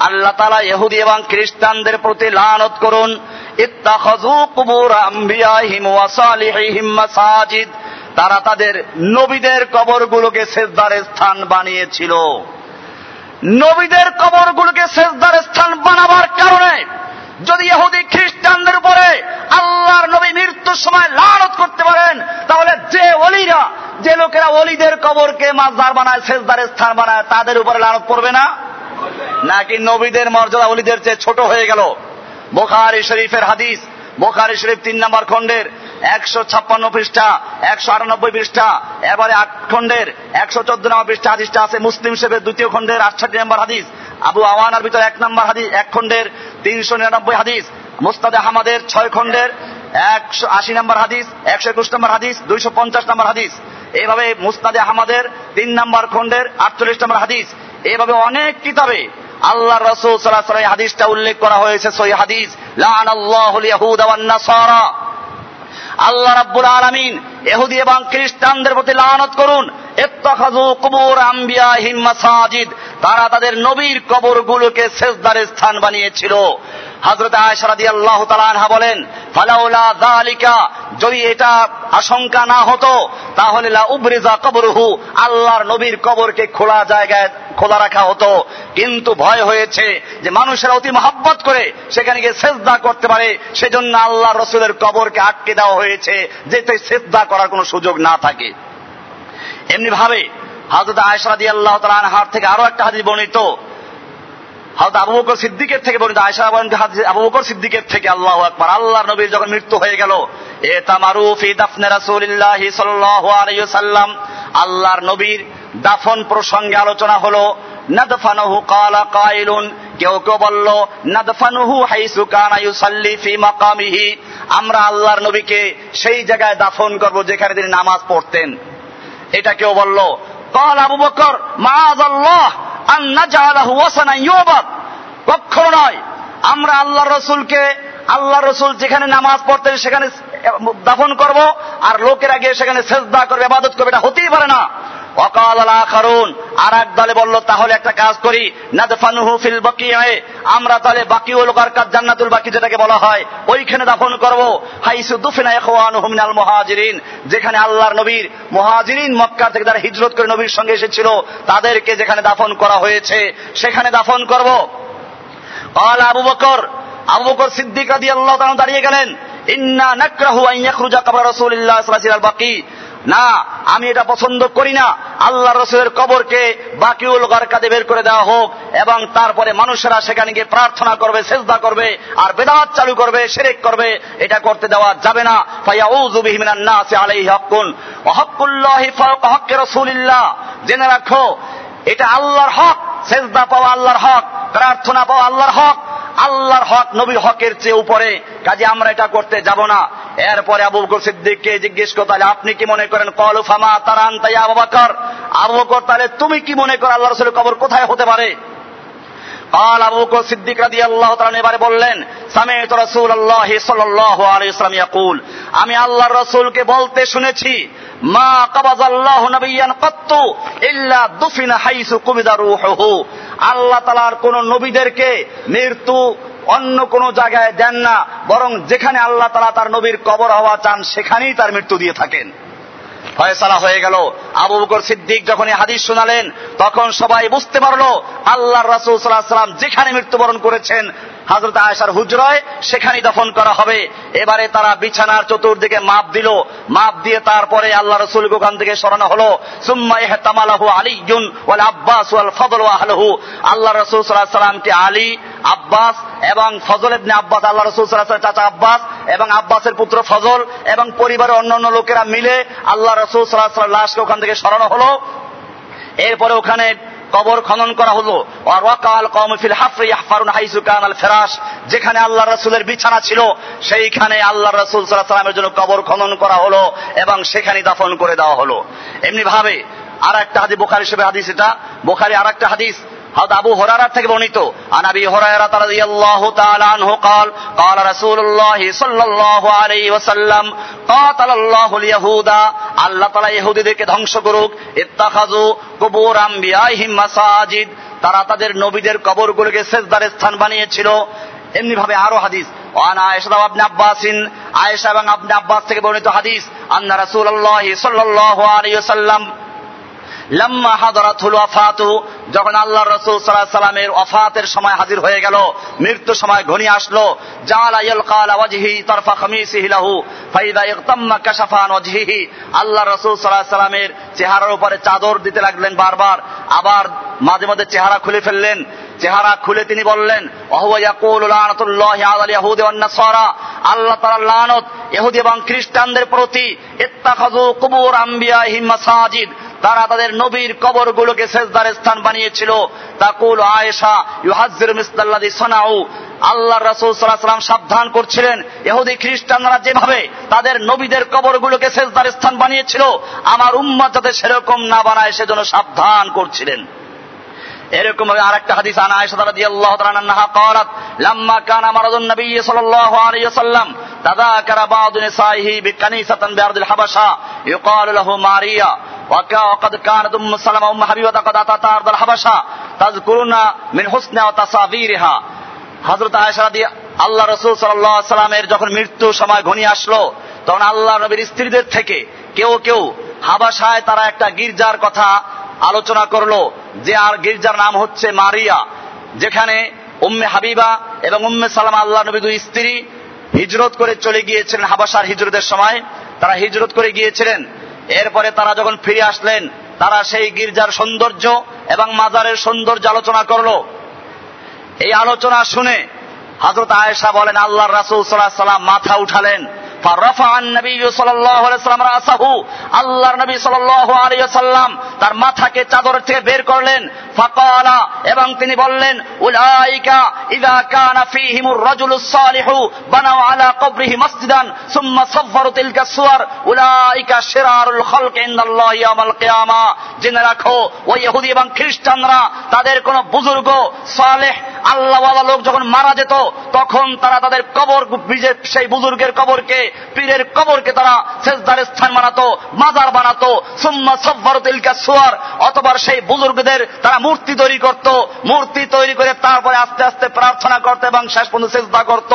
আল্লাহ তালা ইহুদি এবং খ্রিস্টানদের প্রতি লানত করুন। তারা তাদের নবীদের কবরগুলোকে সেজদার স্থান বানিয়েছিল। নবীদের কবরগুলোকে সেজদার স্থান বানাবার কারণে যদি ইহুদি খ্রিস্টানদের উপরে আল্লাহর নবী সময় লালত করতে পারেন তাহলে যে অলিরা যে লোকেরা অলিদের কবরকে মাছদার বানায় শেষদার স্থান বানায়, তাদের উপরে লালত পড়বে না? নাকি নবীদের মর্যাদা অলিদের চেয়ে ছোট হয়ে গেল? বোখারি শরীফের হাদিস, বোখারি শরীফ তিন নম্বর খণ্ডের একশো ছাপ্পান্ন পৃষ্ঠা, একশো আটানব্বই পৃষ্ঠা, এবারে আট খণ্ডের একশো চোদ্দ নম্বর পৃষ্ঠা হাদিসটা আছে মুসলিম শরীফের দ্বিতীয় খণ্ডের আটষট্টি নম্বর হাদিস, আবু আওয়ানার ভিতরে এক নম্বর হাদিস, এক খণ্ডের তিনশো নিরানব্বই হাদিস, মুস্তাদে আহমদের ছয় খণ্ডের একশো আশি নম্বর হাদিস, একশো একুশ নম্বর হাদিস, দুইশো পঞ্চাশ নম্বর হাদিস। এভাবে মুস্তাদে আহমদের তিন নম্বর খণ্ডের আটচল্লিশ নম্বর হাদিস। এভাবে অনেক কিতাবে আল্লাহ রসুল সাল্লাহ হাদিসটা উল্লেখ করা হয়েছে সই হাদিস। লান আল্লাহ আল্লাহ রাব্বুল আলামিন এহুদি এবং খ্রিস্টানদের প্রতি লানত করুন। কুবুর আম্বিয়াহিম মাসাজিদ। তারা তাদের নবীর কবরগুলোকে সেজদার স্থান বানিয়েছিল। হযরত আয়েশা রাদিয়াল্লাহু তাআলা আনহা বলেন, ফালাউলা যালিকা, যদি এটা আশঙ্কা না হতো, তাহলে লা উবরিজা কবরহু, আল্লাহর নবীর কবরকে খোলা জায়গায় খোলা রাখা হতো। কিন্তু ভয় হয়েছে যে মানুষেরা অতি মহাব্বত করে সেখানে গিয়ে সেজদা করতে পারে। সেজন্য আল্লাহ রসুলের কবরকে আটকে দেওয়া হয়েছে, যাতে সেজদা করার কোনো সুযোগ না থাকে। এমনি ভাবে হাজরত আয়সরাদি আল্লাহ তালার থেকে আরও একটা হাদিস বর্ণিত। হয়তো আবু বকর সিদ্দিকের থেকে বর্ণিত। আয়সা আবু বকর সিদ্দিকের থেকে আল্লাহ আকবার। আল্লাহ নবীর যখন মৃত্যু হয়ে গেল এ তামারুফ ই দাফনে রাসূলিল্লাহ সাল্লাল্লাহু আলাইহি আল্লাহর নবীর দাফন প্রসঙ্গে আলোচনা হলো, নাদফানহু কালা কাইলুন কেউ কেউ বলল নাদফানুহু হাইসু কানা ইউসাল্লি ফি মাকামিহি আমরা আল্লাহর নবীকে সেই জায়গায় দাফন করব যেখানে তিনি নামাজ পড়তেন এটা কেউ বলল قال আবু বকর মাআযাল্লাহ আন নাজআলাহু ওয়াসানান ইউবাদ কখনো নয় আমরা আল্লাহর রসুলকে আল্লাহ রসুল যেখানে নামাজ পড়তেন সেখানে দাফন করব আর লোকেরা গিয়ে সেখানে সেজদা করবে ইবাদত করবে এটা হতেই পারে না অকাল আখারুন আর এক দলে বলল তাহলে একটা কাজ করি নাদফানুহু ফিল বাকিয়ে আমরা তাহলে বাকিউল কাজ জান্নাতুল বাকি যেটাকে বলা হয় ওইখানে দাফন করব হাইসু দুফিনা ইখওয়ানুহুম মিনাল মুহাজিরিন যেখানে আল্লাহর নবীর মুহাজিরিন মক্কা থেকে যারা হিজরত করে নবীর সঙ্গে এসেছিল তাদেরকে যেখানে দাফন করা হয়েছে সেখানে দাফন করব قال আবু বকর আবু বকর সিদ্দিক রাদিয়াল্লাহু তাআলা দাঁড়িয়ে গেলেন ইন্না নাকরাহু আন ইয়াখরুজা কবর রাসূলিল্লাহ সাল্লাল্লাহু আলাইহি বাকি না, আমি এটা পছন্দ করি না। আল্লাহ রসুলের কবরকে বাকিউল গরকাদে বের করে দেওয়া হোক এবং তারপরে মানুষেরা সেখানে গিয়ে প্রার্থনা করবে, সেজদা করবে, আর বেদাত চালু করবে সেরেক করবে, এটা করতে দেওয়া যাবে না। জেনে রাখো, এটা আল্লাহর হক। সেজদা পাওয়া আল্লাহর হক প্রার্থনা পাওয়া আল্লাহর হক আল্লাহর হক নবীর হকের চেয়ে উপরে কাজে আমরা এটা করতে যাব না এরপরে আবু বকর সিদ্দিককে জিজ্ঞেস করো তাহলে আপনি কি মনে করেন কলু ফামা তারান তাই আবু বকর আবু বকর তাহলে তুমি কি মনে করো আল্লাহ রসুলের কবর কোথায় হতে পারে قال আবু বকর সিদ্দিক রাদিয়াল্লাহু তাআলা এবারে বললেন সামি'তু রাসূলুল্লাহ সাল্লাল্লাহু আলাইহি ওয়াসাল্লাম ইয়াকুল আমি আল্লাহর রাসূলকে বলতে শুনেছি মা কাবাজাল্লাহু নাবিয়ান কাত্তু ইল্লা দুফিনা হাইসু কুবিদা আল্লাহ তাআলার কোন নবীদেরকে মৃত্যু অন্য কোন জায়গায় দেন না, বরং যেখানে আল্লাহ তাআলা তার নবীর কবর হওয়া চান, সেখানেই তার মৃত্যু দিয়ে থাকেন। ফয়সালা হয়ে গেল। আবু বকর সিদ্দিক যখন হাদিস শোনালেন, তখন সবাই বুঝতে পারল আল্লাহ রাসুল সাল্লাহ সাল্লাম যেখানে মৃত্যুবরণ করেছেন হাজরত আয়সার হুজরায় সেখানে দফন করা হবে। এবারে তারা বিছানার চতুর্দিকে মাপ দিল। মাপ দিয়ে তারপরে আল্লাহ রসুল ওখান থেকে সরানো হলো। আব্বাস আহলহু। আল্লাহ রসুল সাল্লামকে আলী, আব্বাস এবং ফজল আব্বাস, আল্লাহ রসুল সাল্লাহ চাচা আব্বাস এবং আব্বাসের পুত্র ফজল এবং পরিবারের অন্যান্য লোকেরা মিলে আল্লাহ রসুল সাল্লাহ লাশকে ওখান থেকে সরানো হলো। এরপরে ওখানে কবর খনন করা হলো। হাইসু কানাল ফেরাস যেখানে আল্লাহ রসুলের বিছানা ছিল, সেইখানে আল্লাহ রসুল সাল্লাল্লাহু সাল্লামের জন্য কবর খনন করা হলো এবং সেখানে দাফন করে দেওয়া হলো। এমনি ভাবে আর একটা হাদিস, বোখারি হিসেবে হাদিস এটা। বোখারি আর একটা হাদিস হযরত আবু হুরায়রা থেকে বর্ণিত আন আবি হুরায়রা রাদিয়াল্লাহু তাআলা আনহু قال قال رسول الله صلى الله عليه وسلم قاتل الله اليهود আল্লাহ তাআলা ইহুদিদেরকে ধ্বংস করুক ইত্তাখাযু কুবুর আম্বিয়াইহিম মাসাজিদ তারা তাদের নবীদের কবরগুলোকে সেজদার স্থান বানিয়েছিল এমনি ভাবে আরো হাদিস ওয়ান আয়েশা আবনে আব্বাসিন আয়েশা এবং আবনে আব্বাস থেকে বর্ণিত হাদিস আন্না রাসূলুল্লাহ সাল্লাল্লাহু আলাইহি ওয়াসাল্লাম লাম্মা হাদরাতুল ওয়াফাতু, যখন আল্লাহ রসুল সাল্লাহ সাল্লামের ওয়াফাতের সময় হাজির হয়ে গেল, মৃত্যু সময় ঘনিয়ে আসলো, জালা ইয়ালকা আলা ওয়াজহি তারফা ফাইদা কাশাফান আল্লাহ রসুল সাল্লাহ সাল্লামের চেহারার উপরে চাদর দিতে লাগলেন বারবার, আবার মাঝে মাঝে চেহারা খুলে ফেললেন, চেহারা খুলে তিনি বললেন আল্লাহ লানত ইহুদি এবং খ্রিস্টানদের প্রতি কুবুর আম্বিয়াহিম মাসাজিদ তারা তাদের নবীর কবরগুলোকে সেজদার স্থান বানিয়েছিল। তাকুল আয়েশা ইউহাজির মিস্তাল্লাদি সোনাউ। আল্লাহ রাসুল সাল্লাহ সাল্লাম সাবধান করছিলেন। এহুদি খ্রিস্টানরা যেভাবে তাদের নবীদের কবরগুলোকে সেজদার স্থান বানিয়েছিল, আমার উম্মা যাতে সেরকম না বানায়, সেজন্য সাবধান করছিলেন। এরকম ভাবে আরেকটা হাদিস আনা আয়েশা রাদিয়াল্লাহু তাআলা আনহা قالت لما كان مرض النبي صلى الله عليه وسلم تذاكر بعض نسائه بكنيسة بأرض الحبشة يقال له ماريا وقد كانت أم سلمة أم حبيبة قد أتت أرض الحبشة تذكرون من حسن وتصاويرها হজরত আয়সা দিয়ে আল্লাহ রসুল সাল্লাহ সাল্লামের যখন মৃত্যু সময় ঘনিয়ে আসলো তখন আল্লাহ নবীর স্ত্রীদের থেকে কেউ কেউ হাবাসায় তারা একটা গির্জার কথা আলোচনা করল যে আর গির্জার নাম হচ্ছে মারিয়া, যেখানে উম্মে হাবিবা এবং উম্মে সালামা আল্লাহ নবী দুই স্ত্রী হিজরত করে চলে গিয়েছিলেন হাবাসার হিজরতের সময়। তারা হিজরত করে গিয়েছিলেন। এরপরে তারা যখন ফিরে আসলেন, তারা সেই গির্জার সৌন্দর্য এবং মাজারের সৌন্দর্য আলোচনা করল। এই আলোচনা শুনে হজরত আয়েশা বলেন আল্লাহ রাসুল সাল্লাহ সাল্লাম মাথা উঠালেন। তার মাথাকে চাদর থেকে বের করলেন। ফাকালা, এবং তিনি বললেন তাদের কোন বুজুর্গ লোক যখন মারা যেত, তখন তারা তাদের কবর সেই বুজুর্গের কবরকে পীরের কবরকে তারা শেষদার স্থান বানাতো, মাজার বানাতো, সুম্মা সব্বার তিলকা সুয়ার অথবা সেই বুজুর্গদের তারা মূর্তি তৈরি করত, মূর্তি তৈরি করে তারপরে আস্তে আস্তে প্রার্থনা করত এবং শেষ পর্যন্ত চেষ্টা করত।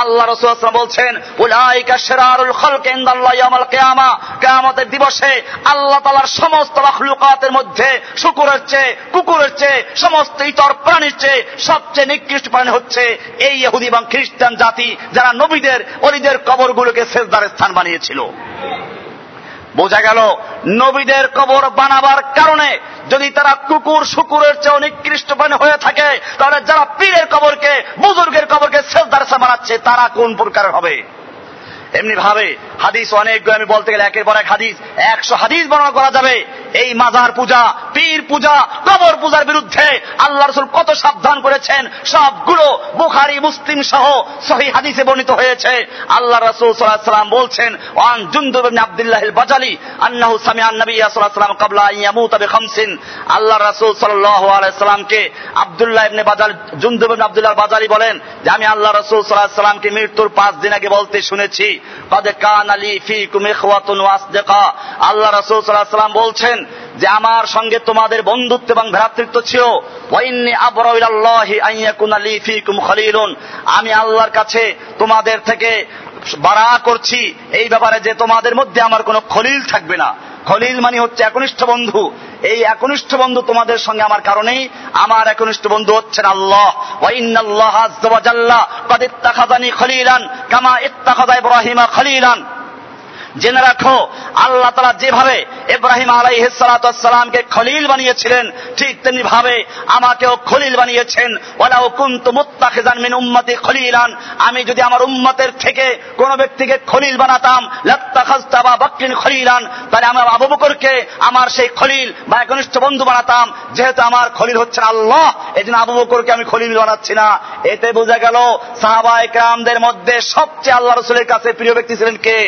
আল্লাহ রসুল বলছেন, উলাইকা শেরারুল খলকে ইন্দাল্লাহ ইয়ামাল কিয়ামা, কিয়ামতের দিবসে আল্লাহ তাআলার সমস্ত মাখলুকাতের মধ্যে শুকুরের চেয়ে, কুকুরের চেয়ে, সমস্ত ইতর প্রাণীর চেয়ে সবচেয়ে নিকৃষ্ট প্রাণী হচ্ছে এই ইহুদি এবং খ্রিস্টান জাতি, যারা নবীদের, অলিদের কবরগুলোকে শেষদার স্থান বানিয়েছিল। বোঝা গেল, নবীদের কবর বানাবার কারণে যদি তারা কুকুর শুকুরের চেয়ে নিকৃষ্ট হয়ে থাকে, তাহলে যারা পীরের কবরকে, বুজুর্গের কবরকে শেষদার স্থান বানাচ্ছে, তারা কোন প্রকার হবে? এমনি ভাবে হাদিস অনেকগুলো আমি বলতে গেলে একের পর এক হাদিস। একশো হাদিস বর্ণনা করা যাবে। এই মাজার পূজা, পীর পূজা, কবর পূজার বিরুদ্ধে আল্লাহ রসুল কত সাবধান করেছেন, সবগুলো বুখারি, মুসলিম সহ সহি হাদিসে বর্ণিত হয়েছে। আল্লাহ রসুল সাল্লাম বলছেন, ওয়ান জুন্দুব ইবনে আব্দুল্লাহ বাজালি, আন্নাহু সামিআন নবী সাল্লাল্লাহু আলাইহি ক্বাবলা আন ইয়ামুতা বিখামসিন। আল্লাহ রসুল সাল্লামকে আব্দুল্লাহ ইবনে বাজাল, জুন্দুব ইবনে আব্দুল্লাহ বাজালি বলেন যে, আমি আল্লাহ রসুল আলাইহি সাল্লামকে মৃত্যুর পাঁচ দিন আগে বলতে শুনেছি কদ কান আলী ফিকুম ইখওয়াতুন ওয়াসদিকা আল্লাহ রসুল সাল্লাম বলছেন যে, আমার সঙ্গে তোমাদের বন্ধুত্ব এবং ভ্রাতৃত্ব ছিল। আমি আল্লাহর কাছে তোমাদের থেকে বাড়া করছি। এই ব্যাপারে যে তোমাদের মধ্যে আমার কোনো খলিল থাকবে না। খলিল মানে হচ্ছে একনিষ্ঠ বন্ধু। এই একনিষ্ঠ বন্ধু তোমাদের সঙ্গে আমার কারণেই আমার একনিষ্ঠ বন্ধু হচ্ছেন আল্লাহ। খলিলান কামা ইত্তাখাযা ইব্রাহিমা খলিলান। জেনে রাখো, আল্লাহ তালা যেভাবে ইব্রাহিম আলাইহিসালামকে খলিল বানিয়েছিলেন, ঠিক তেমনি ভাবে আমাকেও খলিল বানিয়েছেন। ওলাও কুন্তু মুত্তাখিজান মিন উম্মতি খলিলান। আমি যদি আমার উম্মতের থেকে কোন ব্যক্তিকে খলিল বানাতাম লাত্তাখাজতা বা বাক্রিন খলিলান, তাহলে আমার আবু বকরকে আমার সেই খলিল বা একনিষ্ঠ বন্ধু বানাতাম। যেহেতু আমার খলিল হচ্ছে আল্লাহ এই জন্য আবু বকরকে আমি খলিল বানাচ্ছি না। এতে বোঝা গেল সাহাবা একরামদের মধ্যে সবচেয়ে আল্লাহ রসুলের কাছে প্রিয় ব্যক্তি ছিলেন কে?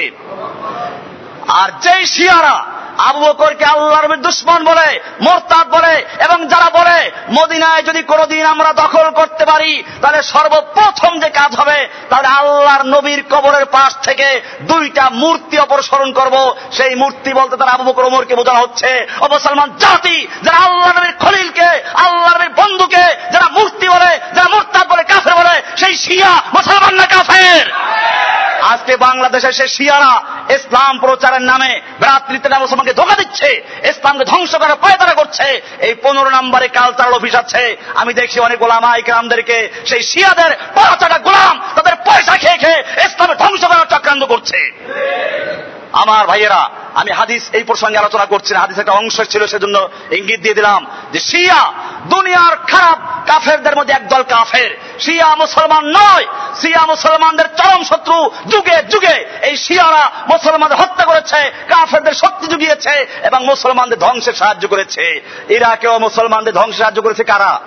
আর যেই শিয়ারা আবু বকরকে আল্লাহর দুশ্মন বলে, মোরতাদ বলে, এবং যারা বলে, মদিনায় যদি কোনোদিন আমরা দখল করতে পারি, তাহলে সর্বপ্রথম যে কাজ হবে, তাহলে আল্লাহর নবীর কবরের পাশ থেকে দুইটা মূর্তি অপসরণ করব। সেই মূর্তি বলতে তারা আবু বকর ওমরকে বোঝানো হচ্ছে, ও মুসলমান জাতি, যারা আল্লাহ নবীর খলিলকে আল্লাহ নবীর বন্ধুকে, যারা মূর্তি বলে, যারা মোরতাদ বলে, কাফের বলে, সেই শিয়া মুসলমান না কাফের। আজকে বাংলাদেশের সে শিয়ারা ইসলাম প্রচারের নামে ভ্রাতৃত্বটা মুসলমানকে ধোকা দিচ্ছে, ইসলামকে ধ্বংস করার পায়তারা করছে। এই পনেরো নম্বরে কালচারাল অফিস আছে। আমি দেখছি অনেক গোলামা ইকরামদেরকে, সেই শিয়াদের পরাচাটা গোলাম তাদের পয়সা খেয়ে খেয়ে ইসলামে ধ্বংস করার চক্রান্ত করছে। আমার ভাইয়েরা, আমি হাদিস এই প্রসঙ্গে আলোচনা করছি না। হাদিস একটা অংশ ছিল, সেজন্য ইঙ্গিত দিয়ে দিলাম যে শিয়া দুনিয়ার খারাপ কাফেরদের মধ্যে একদল কাফের। শিয়া মুসলমান নয়, শিয়া মুসলমানদের চরম শত্রু যুগে যুগে। এই শিয়ারা মুসলমানদের হত্যা করেছে, কাফেরদের শক্তি জুগিয়েছে এবং মুসলমানদের ধ্বংসে সাহায্য করেছে। ইরাকেও মুসলমানদের ধ্বংসে সাহায্য করেছে কারা?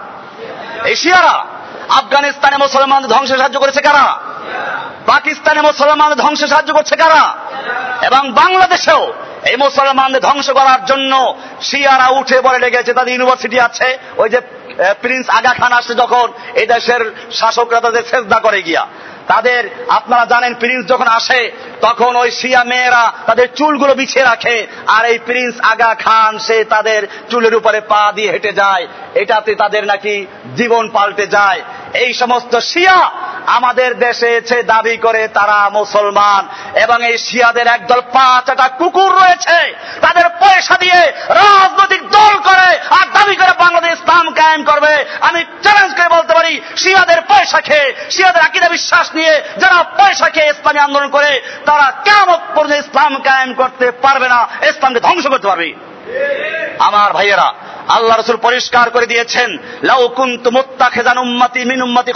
এই শিয়ারা। আফগানিস্তানে মুসলমানদের ধ্বংসে সাহায্য করেছে কারা? পাকিস্তানে মুসলমানদের ধ্বংসে সাহায্য করছে কারা? এবং বাংলাদেশেও এই মুসলমানদের ধ্বংস করার জন্য শিয়ারা উঠে পড়ে লেগেছে, তাদের ইউনিভার্সিটি আছে। ওই যে প্রিন্স আগা খান আসছে যখন, এই দেশের শাসকরা তাদের চেষ্টা করে গিয়া। তাদের, আপনারা জানেন, প্রিন্স যখন আসে, তখন ওই শিয়া মেয়েরা তাদের চুলগুলো বিছিয়ে রাখে, আর এই প্রিন্স আগা খান, সে তাদের চুলের উপরে পা দিয়ে হেঁটে যায়। এটাতে তাদের নাকি জীবন পাল্টে যায়। এই সমস্ত শিয়া আমাদের দেশে এসে দাবি করে তারা মুসলমান। এবং এই শিয়াদের একদল পাঁচটা কুকুর রয়েছে। তাদের পয়সা দিয়ে রাজনৈতিক দল করে আর দাবি করে বাংলাদেশ ইসলাম কায়েম করবে। আমি চ্যালেঞ্জ করে বলতে পারি শিয়াদের পয়সা খেয়ে শিয়াদের আকিদা বিশ্বাস নিয়ে যারা পয়সা খেয়ে ইসলামী আন্দোলন করে তারা কেমন পর্যন্ত ইসলাম কায়েম করতে পারবে না ইসলামকে ধ্বংস করতে পারবে। আমার ভাইয়েরা আল্লাহ রসুল পরিষ্কার করে দিয়েছেন, লাউ কুন্ত মুত্তাখেজান উম্মতি মিন উম্মতি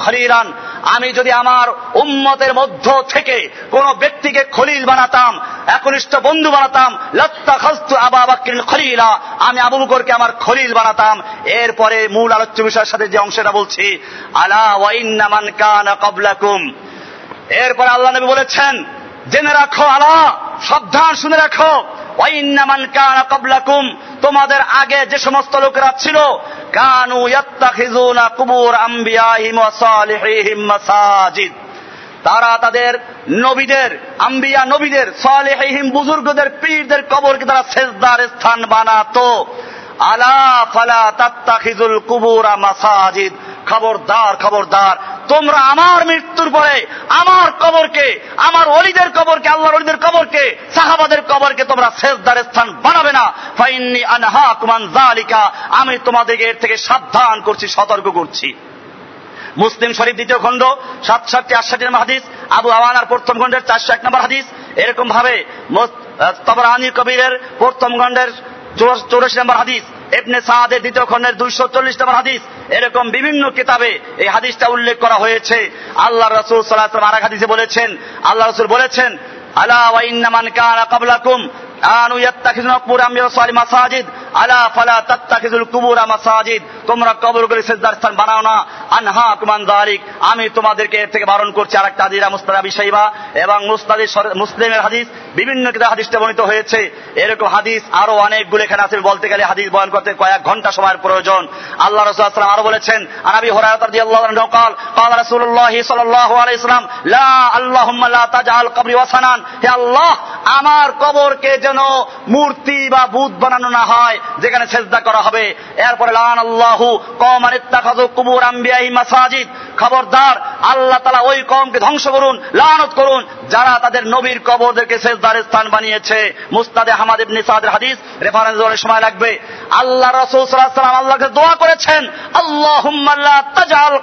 আমি যদি আমার উম্মতের মধ্য থেকে কোন ব্যক্তিকে খলিল বানাতাম, একনিষ্ঠ বন্ধু বানাতাম লত্তা খাস্তু আবা বাক্রিন খলিলা। আমি আবু বকরকে আমার খলিল বানাতাম। এরপরে মূল আলোচ্য বিষয়ের সাথে যে অংশটা বলছি, আলা ওয়াইন্না মান কানা ক্বাবলাকুম। এরপরে আল্লাহ নবী বলেছেন, জেনে রাখো, আলা, সাবধান শুনে রাখো। তোমাদের আগে যে সমস্ত লোকেরা ছিল কুবুর মাসাজিদ। তারা তাদের নবীদের, আম্বিয়া নবীদের সালেহিম বুজুর্গদের, পীরদের কবরকে তারা সেজদার স্থান বানাতো। আলা ফালা তাত্তাখিজুল কুবুরা মাসাজিদ। খবরদার খবরদার। তোমরা আমার মৃত্যুর পরে আমার কবরকে, আমার অলিদের কবরকে, আল্লাহর অলিদের কবরকে, সাহাবাদের কবরকে তোমরা শেষদার স্থান বানাবে না। ফাইন্নি আনহা কুমান জালিকা আমি তোমাদেরকে এর থেকে সাবধান করছি, সতর্ক করছি। মুসলিম শরীফ দ্বিতীয় খণ্ড, সাতষট্টি আটষট্টি নম্বর হাদিস, আবু আওয়ানার প্রথম খণ্ডের চারশো এক নম্বর হাদিস। এরকম ভাবে তবরানির কবিরের প্রথম খণ্ডের চৌরাশি নম্বর হাদিস। এবনে সাহাদের দ্বিতীয় খণ্ডের দুইশো চল্লিশ নম্বর হাদিস। এরকম বিভিন্ন কিতাবে এই হাদিসটা উল্লেখ করা হয়েছে। আল্লাহ রসুল সাল্লাহ আরেক হাদিসে বলেছেন, আল্লাহ রসুল বলেছেন, আলা ওয়াইন্নামান কাবলাকুম। আনু ইয়াত্তাখিজুনা কুবুর আম্বিয়া সালি মাসাজিদ আলা ফালা তাত্তাখিজুল কুবুরা মাসাজিদ তোমরা কবরগুলি সেজদার স্থান বানাও না আনহা কুমান দারিক আমি তোমাদেরকে এর থেকে বারণ করছি আরেকটা হাদিরা মুস্তাদ আবি শাইবা এবং মুস্তাদি মুসলিমের হাদিস বিভিন্ন কিতাব হাদিসটা বর্ণিত হয়েছে এরকম হাদিস আরো অনেকগুলো এখানে আছে বলতে গেলে হাদিস বয়ান করতে কয়েক ঘন্টা সময়ের প্রয়োজন আল্লাহ রাসূল সাল্লাল্লাহু আরো বলেছেন আনাবি হুরায়রা রাদিয়াল্লাহু আনহু قال قال رسول الله صلى الله عليه وسلم لا اللهم لا تجعل قبري وثنا হে আল্লাহ আমার কবরকে যেন মূর্তি বা বুত বানানো না হয়, যেখানে সেজদা করা হবে। এরপরে খবরদার, আল্লাহ তাআলা ওই কওমকে ধ্বংস করুন, লানত করুন। যারা তাদের নবীর কবরদেরকে সেজদার স্থান বানিয়েছে। মুস্তাদে হামাদ ইবনে সাদের হাদিস রেফারেন্স অনেক সময় লাগবে। আল্লাহ রাসূল সাল্লাল্লাহু আল্লাহকে দোয়া করেছেন, আল্লাহুম্মা লা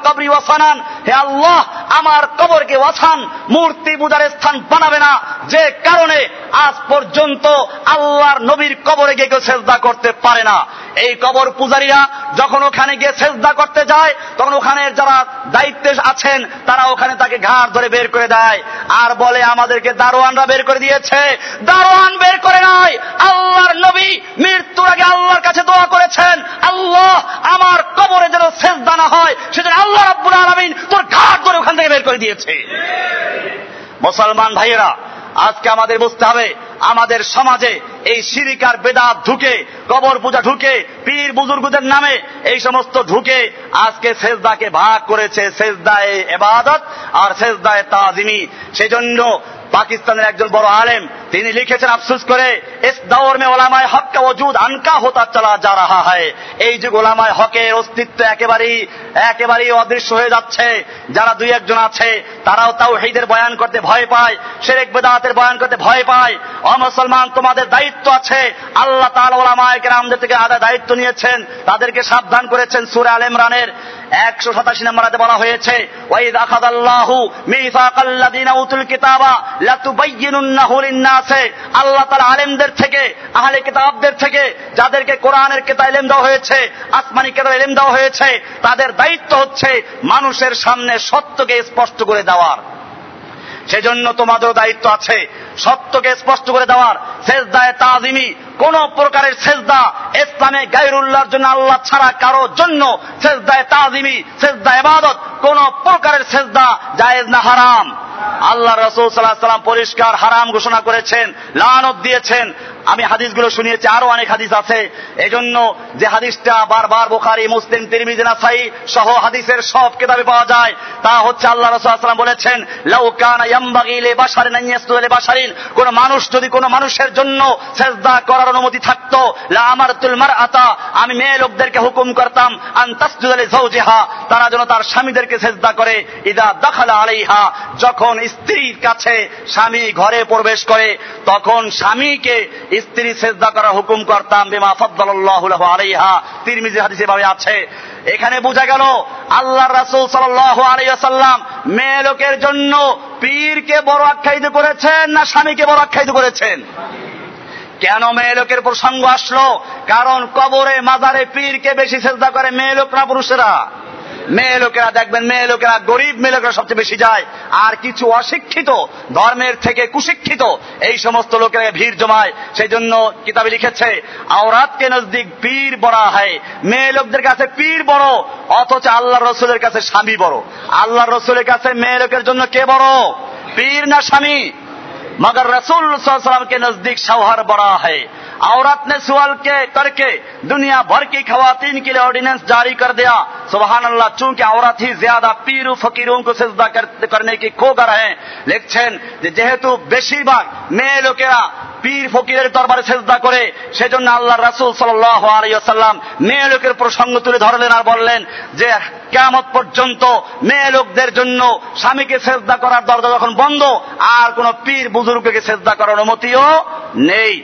কবরি ওয়াসানান। হে আল্লাহ, আমার কবরকে ওয়াসান, মূর্তি পূজার স্থান বানাবে না। যে কারণে আজ পর্যন্ত আল্লাহর নবীর কবরে গিয়ে কেউ সেজদা করতে পারে না। এই কবর পূজারীরা যখন ওখানে গিয়ে সেজদা করতে যায়, তখন ওখানে যারা দায়িত্বে আছেন, তারা ওখানে তাকে ঘাড় ধরে বের করে দেয়। আর বলে, আমাদেরকে দারোয়ানরা বের করে দিয়েছে। দারোয়ান বের করে নাই। আল্লাহর নবী মৃত্যুর আগে আল্লাহর কাছে দোয়া করেছেন, আল্লাহ, আমার কবরে যেন সেজদা না হয়, সেজন্য আল্লাহ রাব্বুল আলামিন তোর ঘাড় ধরে ওখান থেকে বের করে দিয়েছে। মুসলমান ভাইয়েরা, আজকে আমাদের বুঝতে হবে আমাদের সমাজে এই সিরিকার বেদাত ঢুকে কবর পূজা ঢুকে, পীর বুজুর্গদের নামে এই সমস্ত ঢুকে আজকে সেজদাকে ভাগ করেছে, সেজদায় এবাদত আর সেজদায় তাজিমি। সেজন্য পাকিস্তানের একজন বড় আলেম, তিনি লিখেছেন, আফসুস করে, এস দৌর মে ওলামায় হক কা ওজুদ আনকা হতা চলা যা রাহা হয়। এই যে ওলামায় হকের অস্তিত্ব একেবারেই একেবারেই অদৃশ্য হয়ে যাচ্ছে। যারা দুই একজন আছে, তারাও তাও হেদের বয়ান করতে ভয় পায় সেরেক বেদাতের বয়ান করতে ভয় পায়। অমুসলমান, তোমাদের দায়িত্ব আছে। আল্লাহ তাআলা ওলামায় কেরামদের থেকে আদা দায়িত্ব নিয়েছেন। তাদেরকে সাবধান করেছেন সূরা আল ইমরানের একশো সাতাশি নম্বরাতে বলা হয়েছে ওয়াইদ উতুল কিতাবা আল্লাহ তাআলা আলেমদের থেকে, আহলে কিতাবদের থেকে যাদেরকে কোরআনের কিতাব ইলম দেওয়া হয়েছে, আসমানি কিতাব ইলম দেওয়া হয়েছে, তাদের দায়িত্ব হচ্ছে মানুষের সামনে সত্যকে স্পষ্ট করে দেওয়ার। সেজন্য তোমাদেরও দায়িত্ব আছে সত্যকে স্পষ্ট করে দেওয়ার। সেজদায় তাজিমি, কোন প্রকারের সেজদা ইসলামে গাইরুল্লাহর জন্য আল্লাহ ছাড়া কারও জন্য সেজদায় তাজিমি, সেজদা ইবাদত কোন প্রকারের সেজদা জায়েজ না, হারাম। আল্লাহ রসুল সাল্লাহ সাল্লাম পরিষ্কার হারাম ঘোষণা করেছেন লানত দিয়েছেন। আমি হাদিসগুলো শুনিয়েছি, আরও অনেক হাদিস আছে। এজন্য যে হাদিসটা বারবার বোখারি, মুসলিম, তিরমিজি, নাসাই সহ হাদিসের সব কিতাবে পাওয়া যায়, তা হচ্ছে আল্লাহ রসুলাম বলেছেন বাশারিন কোন মানুষ যদি কোন মানুষের জন্য সেজদা করার অনুমতি থাকতো, লা আমারতুল আতা আমি মেয়ে লোকদেরকে হুকুম করতাম, আন তাসজুদা লি তারা যেন তার স্বামীদেরকে সেজদা করে, ইদা দাখালা আলাইহা যখন স্ত্রীর কাছে স্বামী ঘরে প্রবেশ করে, তখন স্বামীকে স্ত্রী সেজদা করার হুকুম করতাম, বিমা ফদ্দাল্লাহু লাহু আলাইহা। তিরমিজি হাদিসে ভাবে আছে। এখানে বোঝা গেল আল্লাহ রাসূল সাল্লাল্লাহু ওয়াসাল্লাম মেয়ে লোকের জন্য পীরকে বড় আখ্যায়িত করেছেন না স্বামীকে বড় আখ্যায়িত করেছেন? কেন মেয়ে লোকের প্রসঙ্গ আসলো? কারণ কবরে মাজারে পীরকে বেশি চেষ্টা করে মেয়ে লোক না পুরুষেরা? মেয়ে লোকেরা দেখবেন, মেয়ে লোকেরা গরিব, মেয়ে লোকেরা সবচেয়ে বেশি যায়। আর কিছু অশিক্ষিত, ধর্মের থেকে কুশিক্ষিত, এই সমস্ত লোকেরা ভিড় জমায়। সেই জন্য কিতাবে লিখেছে, আওরাতকে নজদিক পীর বড়া হয়। মেয়ে লোকদের কাছে পীর বড়, অথচ আল্লাহ রসুলের কাছে স্বামী বড়। আল্লাহ রসুলের কাছে মেয়ে লোকের জন্য কে বড়? পীর না স্বামী? مگر رسول صلی اللہ علیہ وسلم کے نزدیک شوہر بڑا ہے۔ عورت نے سوال کے کر کے دنیا بھر کی خواتین کے لیے آرڈیننس جاری کر دیا۔ سبحان اللہ، چونکہ عورت ہی زیادہ پیرو فقیروں کو سجدہ کرنے کی کھوگر ہیں، لیکن جہتو بیشی بار میں لوکیرا পীর ফকিরের দরবারে সেজদা করে সেজন্য আল্লাহ রাসুল সাল্লাম মেয়ে লোকের প্রসঙ্গ তুলে ধরলেন আর বললেন যে কেমত পর্যন্ত মেয়ে লোকদের জন্য স্বামীকে সেজদা করার দরজা যখন বন্ধ, আর কোন পীর বুজুর্গকে সেজদা করার অনুমতিও নেই।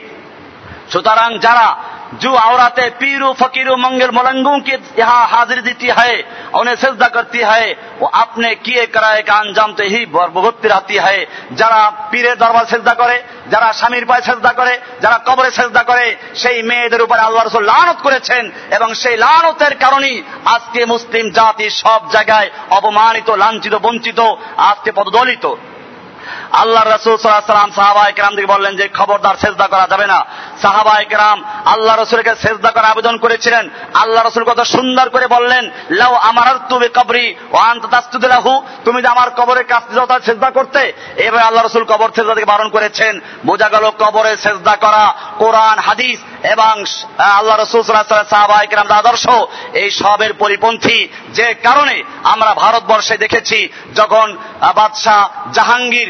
সুতরাং যারা जो औरतें पीरू फकीरू मंगल मलंगों की यहाँ हाजिरी देती है उन्हें सजदा करती है वो अपने किए कराए का अंजाम तो ही भुगतती रहती है যারা পীরের দরবার সেজদা করে যারা স্বামীর পায়ে সেজদা করে যারা কবরে সেজদা করে সেই মেয়েদের উপরে আল্লাহ রসুল লানত করেছেন এবং সেই লানতের কারণেই আজকে মুসলিম জাতি সব জায়গায় অপমানিত লাঞ্ছিত বঞ্চিত আজকে পদদলিত আল্লাহ রসুল সাল্লাম সাহাবা একরাম দিকে বললেন যে খবরদার সেজদা করা যাবে না। সাহাবা একরাম আল্লাহ রসুলকে সেজদা করার আবেদন করেছিলেন। আল্লাহ রসুল কত সুন্দর করে বললেন, লাউ আমার তুমি কবরি ও আন্তাস্তুদিলাহু তুমি যে আমার কবরের কাছ যাও সেজদা করতে এবার আল্লাহ রসুল কবর সেজদা থেকে বারণ করেছেন। বোঝা গেল কবরে সেজদা করা কোরআন, হাদিস এবং আল্লাহ রসুল সাল্লাহ সাহাবা একরাম আদর্শ। এই সবের পরিপন্থী যে কারণে আমরা ভারতবর্ষে দেখেছি যখন বাদশাহ জাহাঙ্গীর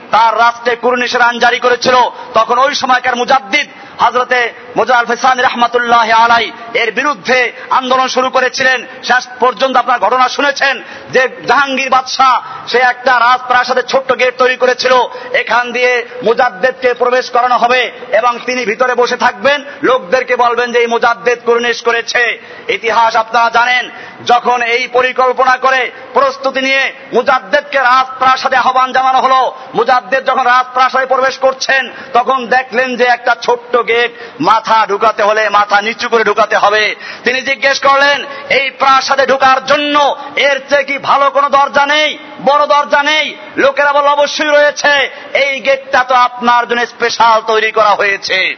তার রাষ্ট্রে কুরনিশের আইন জারি করেছিল। তখন ওই সময়কার মুজাদ্দিদ হজরতে মোজাল ফেসান রহমাতুল্লাহ আলাই এর বিরুদ্ধে আন্দোলন শুরু করেছিলেন। শেষ পর্যন্ত আপনার ঘটনা শুনেছেন যে জাহাঙ্গীর বাদশাহ, সে একটা রাজপ্রাসাদের ছোট্ট গেট তৈরি করেছিল। এখান দিয়ে মুজাদ্দেদকে প্রবেশ করানো হবে এবং তিনি ভিতরে বসে থাকবেন। লোকদেরকে বলবেন যে, এই মুজাদ্দেদ কুরনিশ করেছে। ইতিহাস আপনারা জানেন, যখন এই পরিকল্পনা করে প্রস্তুতি নিয়ে মুজাদ্দেদকে রাজপ্রাসাদে আহ্বান জানানো হল হলো মুজাদ্দেদ যখন রাজপ্রাসাদে প্রবেশ করছেন, তখন দেখলেন যে একটা ছোট্ট গেট মাথা ঢুকাতে হলে মাথা নিচু করে ঢুকাতে হবে। তিনি জিজ্ঞেস করলেন, এই প্রাসাদে ঢুকার জন্য এর চেয়ে কি ভালো কোনো দরজা নেই? বড় দরজা নেই? লোকেরা বলে অবশ্যই রয়েছে। এই গেটটা তো আপনার জন্য স্পেশাল তৈরি করা হয়েছে।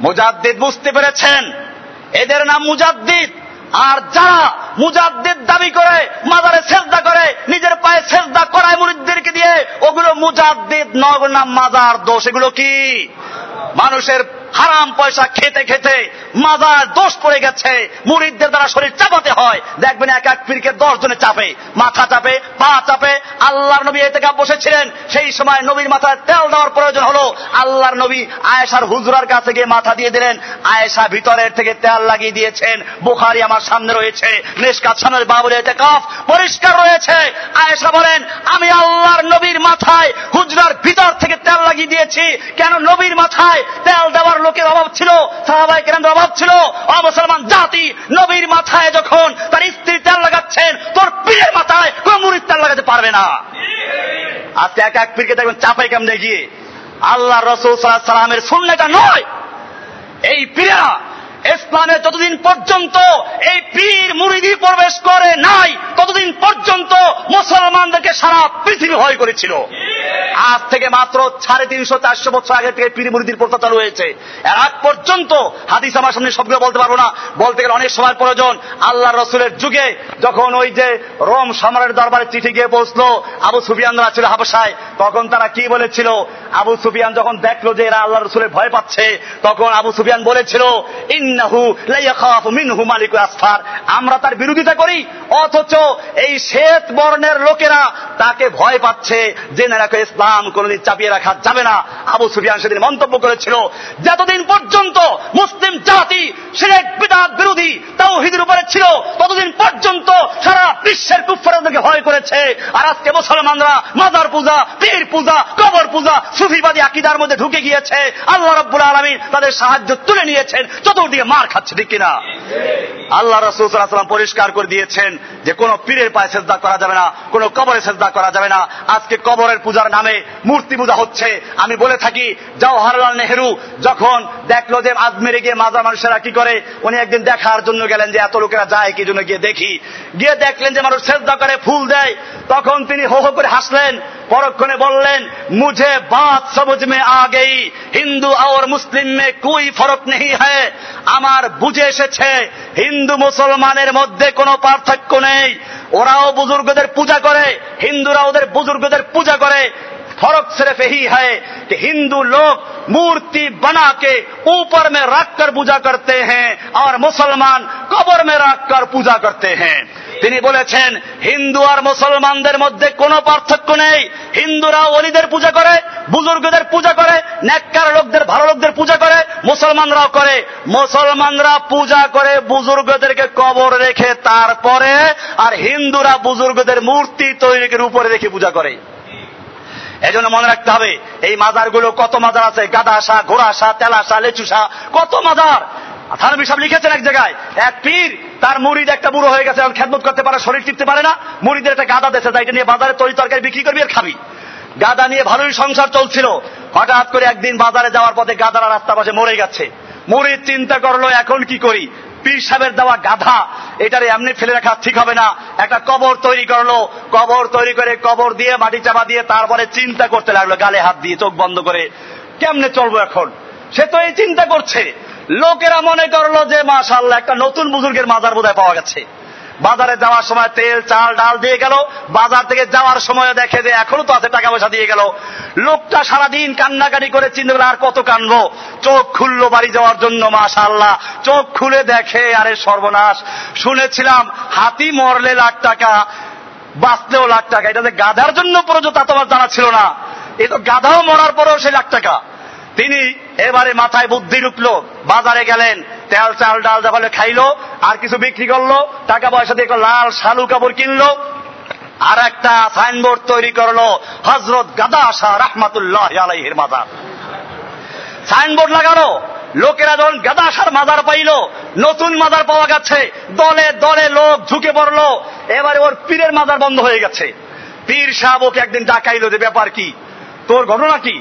মুজাদ্দিদ বুঝতে পেরেছেন। এদের নাম মুজাদ্দিদ। আর যারা মুজাদ্দিদ দাবি করে, মাজারে সেজদা করে, নিজের পায়ে সেজদা করায় মুরিদদেরকে দিয়ে, ওগুলো মুজাদ্দিদ নগর না মাজার দোষ। এগুলো কি? মানুষের হারাম পয়সা খেতে খেতে মাজার দোষ পড়ে গেছে। মুরিদদের দ্বারা শরীর চাপাতে হয়। দেখবেন এক এক পীরকে দশ জনে চাপে, মাথা চাপে, পা চাপে। আল্লাহর নবী এতে বসেছিলেন। সেই সময় নবীর মাথায় তেল দেওয়ার প্রয়োজন হলো। আল্লাহর নবী আয়েশার হুজুরার কাছে গিয়ে মাথা দিয়ে দিলেন, আয়েশা ভিতরের থেকে তেল লাগিয়ে দিয়েছেন। বুখারি আমার সামনে রয়েছে। নিষ্কাত সামনের বাবুল এতে কাফ পরিষ্কার রয়েছে। আয়েশা বলেন, আমি আল্লাহর নবীর মাথায় হুজরার ভিতর থেকে তেল লাগিয়ে দিয়েছি। কেন নবীর মাথায় তেল দেওয়ার লোকের অভাব ছিল সাহাবাই কেন্দ্র অভাব ছিল। অমুসলমান জাতি নবীর মাথায় যখন তার স্ত্রী তেল লাগাচ্ছেন, তোর পীরের মাথায় কোন মুড়ির তেল লাগাতে পারবে না। আজকে এক এক পীরকে দেখবেন চাপাই কেমনে গিয়ে। আল্লাহ রসুল সাল্লাহ সাল্লামের শূন্যটা নয়। এই পীরেরা ইসলামে যতদিন পর্যন্ত এই পীর মুরিদি প্রবেশ করে নাই, ততদিন পর্যন্ত মুসলমানদেরকে সারা পৃথিবী ভয় করেছিল। আজ থেকে মাত্র সাড়ে তিনশো চারশো বছর আগে থেকে পীর মুরিদির প্রথা হয়েছে পর্যন্ত হাদিস আমার সামনে সবগুলো বলতে পারব না। বলতে গেলে অনেক সময় প্রয়োজন। আল্লাহ রসুলের যুগে যখন ওই যে রোম সম্রাটের দরবারে চিঠি গিয়ে পৌঁছলো আবু সুফিয়ানরা ছিল হাবসায় তখন তারা কি বলেছিল? আবু সুফিয়ান যখন দেখল যে এরা আল্লাহ রসুলের ভয় পাচ্ছে, তখন আবু সুফিয়ান বলেছিল ইন্নাহু আমরা তার বিরোধিতা করি, অথচ এই শ্বেত বর্ণের লোকেরা তাকে ভয় পাচ্ছে যে নারাকে ইসলাম কোনদিন চাপিয়ে রাখা যাবে না। আবু সুফিয়ান সেদিন মন্তব্য করেছিল, যতদিন পর্যন্ত মুসলিম জাতি উপরে ছিল, ততদিন পর্যন্ত সারা বিশ্বের কুফারদেরকে ভয় করেছে। আর আজকে মুসলমানরা পূজা, পীর পূজা, কবর পূজা, সুফিবাদী আকিদার মধ্যে ঢুকে গিয়েছে। আল্লাহ রব্বুল আলমী তাদের সাহায্য তুলে নিয়েছেন। চতুর্দিকে মার খাচ্ছে, ঠিক কিনা? আল্লাহ রসুলাম পরিষ্কার করে দিয়েছেন যে কোন পীরের পায়ে সেজদা করা যাবে না, কোন কবরে সেজদা করা যাবে না। আজকে কবরের পূজার নামে মূর্তি পূজা হচ্ছে। আমি বলে থাকি জওহরলাল নেহরু, যখন দেখল যে আজমেরে গিয়ে মাজার মানুষেরা কি করে, উনি একদিন দেখার জন্য গেলেন যে এত লোকেরা যায়, কি জন্য গিয়ে দেখি। গিয়ে দেখলেন যে মানুষ সেজদা করে, ফুল দেয়। তখন তিনি হো হো করে হাসলেন, পরক্ষণে বললেন, মুঝে বাত সবুজ মে আ গই হিন্দু আর মুসলিম মে কোই ফরক নেই হ্যায়। আমার বুঝে এসেছে, হিন্দু মুসলমানের মধ্যে কোনো পার্থক্য নেই। ওরাও বুজুর্গদের পূজা করে, হিন্দুরা ওদের বুজুর্গদের পূজা করে। फर्क सिर्फ यही है कि हिंदू लोग मूर्ति बना के ऊपर में रख कर पूजा करते हैं और मुसलमान कबर में रख कर पूजा करते हैं তিনি বলেছেন হিন্দু আর মুসলমানদের মধ্যে কোনো পার্থক্য নেই হিন্দুরা অলিদের পূজা করে বুজুর্গদের পূজা করে নেককার লোকদের ভালো লোকদের পূজা করে মুসলমানরাও করে মুসলমানরা পূজা করে বুজুর্গদেরকে কবর রেখে তারপরে আর হিন্দুরা বুজুর্গদের মূর্তি তৈরিকের উপরে রেখে পূজা করে এজন্য মনে রাখতে হবে, এই মাজারগুলো কত মাজার আছে? গাদা আসা ঘোড়া আসা তেলা ঘোড়াসা লেচু লেচুসা কত মাজার? থানবী সাহেব লিখেছেন এক জায়গায়, এক পীর, তার মুড়িদ একটা বুড়ো হয়ে গেছে খেদমত করতে পারে, শরীর টিপতে পারে না, মুড়িদের একটা গাদা দেশে এটা নিয়ে বাজারে তরি তরকারি বিক্রি করবি আর খাবি। গাদা নিয়ে ভালোই সংসার চলছিল। হঠাৎ করে একদিন বাজারে যাওয়ার পথে গাদারা রাস্তা পাশে মরে গেছে। মুড়িদ চিন্তা করল, এখন কি করি? পীর সাহেবের দেওয়া গাধা, এটারে এমনি ফেলে রাখা ঠিক হবে না। একটা কবর তৈরি করল, কবর তৈরি করে কবর দিয়ে মাটি চাপা দিয়ে তারপরে চিন্তা করতে লাগল, গালে হাত দিয়ে চোখ বন্ধ করে, কেমনে চলবো এখন? সে তো এই চিন্তা করছে। লোকেরা মনে করল যে মাশাল্লাহ একটা নতুন বুজুর্গের মাজার বোধহয় পাওয়া গেছে। বাজারে যাওয়ার সময় তেল, চাল, ডাল দিয়ে গেল। বাজার থেকে যাওয়ার সময় দেখে যে এখনও তো আছে টাকা পয়সা দিয়ে গেল। লোকটা সারাদিন কান্নাকানি করে চিন্তা আর কত কানবো? চোখ খুললো বাড়ি যাওয়ার জন্য মাশা আল্লাহ চোখ খুলে দেখে, আরে সর্বনাশ। শুনেছিলাম, হাতি মরলে লাখ টাকা, বাঁচলেও লাখ টাকা। এটা যে গাধার জন্য প্রযোজ্য তা তোমার জানা ছিল না। এ তো গাধাও মরার পরেও সে লাখ টাকা। তিনি এবারে মাথায় বুদ্ধি ঢুকলো, বাজারে গেলেন। তেল চাল ডাল জাফালে খাইলো, আর কিছু বিক্রি করল, টাকা পয়সা দিয়ে লাল শালু কাপড় কিনলো, আর একটা সাইনবোর্ড তৈরি করল হজরত গাদা শাহ রহমাতুল্লাহ আলাইহির মাজার। সাইনবোর্ড লাগানো লোকেরা যখন গাদাসার মাজার পাইল, নতুন মাজার পাওয়া গেছে, দলে দলে লোক ঝুঁকে পড়ল, এবারে ওর পীরের মাজার বন্ধ হয়ে গেছে। পীর সাহেব ওকে একদিন ডাকাইলো যে, ব্যাপার কি? তোর ঘটনা কি?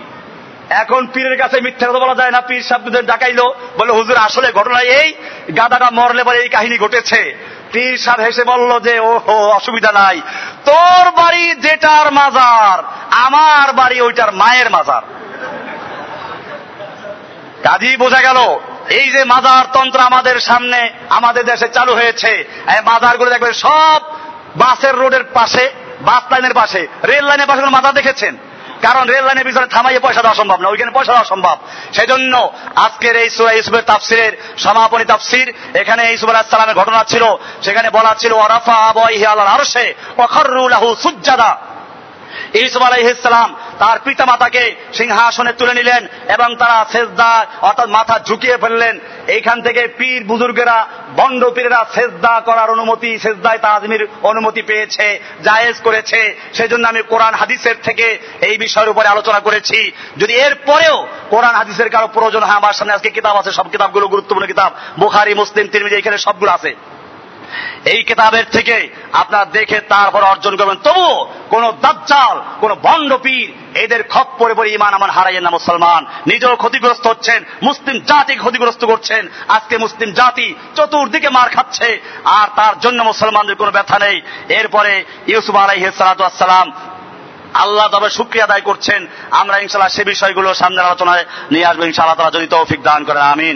এখন পীরের কাছে মিথ্যা কথা বলা যায় না, পীর সাহেবদের ডাকাইলো বলে হুজুর, আসলে ঘটনা এই, গাদাটা মরলে পরে এই কাহিনী ঘটেছে। পীর সাহেব হেসে বলল যে, ওহো, অসুবিধা নাই। তোর বাড়ি যেটার মাজার, আমার বাড়ি ওইটার মায়ের মাজার। কাজী বোঝা গেল, এই যে মাজার তন্ত্র আমাদের সামনে, আমাদের দেশে চালু হয়েছে মাজারগুলো দেখবেন সব বাসের রোডের পাশে, বাস লাইনের পাশে, রেল লাইনের পাশে মাজার দেখেছেন? কারণ রেল লাইনের পিছনে থামাইয়ে পয়সা দেওয়া সম্ভব না, ওইখানে পয়সা দেওয়া সম্ভব। সেই জন্য আজকের এই সুরা ইসুফের তাফসিরের সমাপনী তাফসির, এখানে ইসুফ আলাহ সালামের ঘটনা ছিল, সেখানে বলা ছিল অরাফা আবহি আল্লাহ আরশে আহ সুজ্জাদা। ইসুফ আলাইহিসালাম তার পিতা মাতাকে সিংহাসনে তুলে নিলেন এবং তারা সেজদা অর্থাৎ মাথা ঝুঁকিয়ে ফেললেন। এইখান থেকে পীর বুজুর্গেরা, বন্ড পীরেরা সেজদা করার অনুমতি, সেজদায় তাজমির অনুমতি পেয়েছে, জায়েজ করেছে। সেজন্য আমি কোরআন হাদিসের থেকে এই বিষয়ের উপরে আলোচনা করেছি। যদি এর পরেও কোরআন হাদিসের কারও প্রয়োজন হয়, আমার সামনে আজকে কিতাব আছে, সব কিতাবগুলো গুরুত্বপূর্ণ কিতাব। বুখারি, মুসলিম, তিরমিজি, এখানে সবগুলো আছে। এই কিতাবের থেকে আপনারা দেখে তারপর অর্জন করবেন। তবুও কোন দাজ্জাল, কোন ভণ্ডপীর এদের খপ পরে পরে ইমান আমার হারাইয়েন না মুসলমান। নিজেও ক্ষতিগ্রস্ত হচ্ছেন, মুসলিম জাতি ক্ষতিগ্রস্ত করছেন। আজকে মুসলিম জাতি চতুর্দিকে মার খাচ্ছে, আর তার জন্য মুসলমানদের কোনো ব্যথা নেই। এরপরে ইউসুফ আলাইহিসালাম আল্লাহ তবে শুক্রিয়া আদায় করছেন। আমরা ইনশাল্লাহ সে বিষয়গুলো সামনে আলোচনায় নিয়ে আসব। ইনশাআল্লাহ তারা যদি তৌফিক দান করেন, আমিন।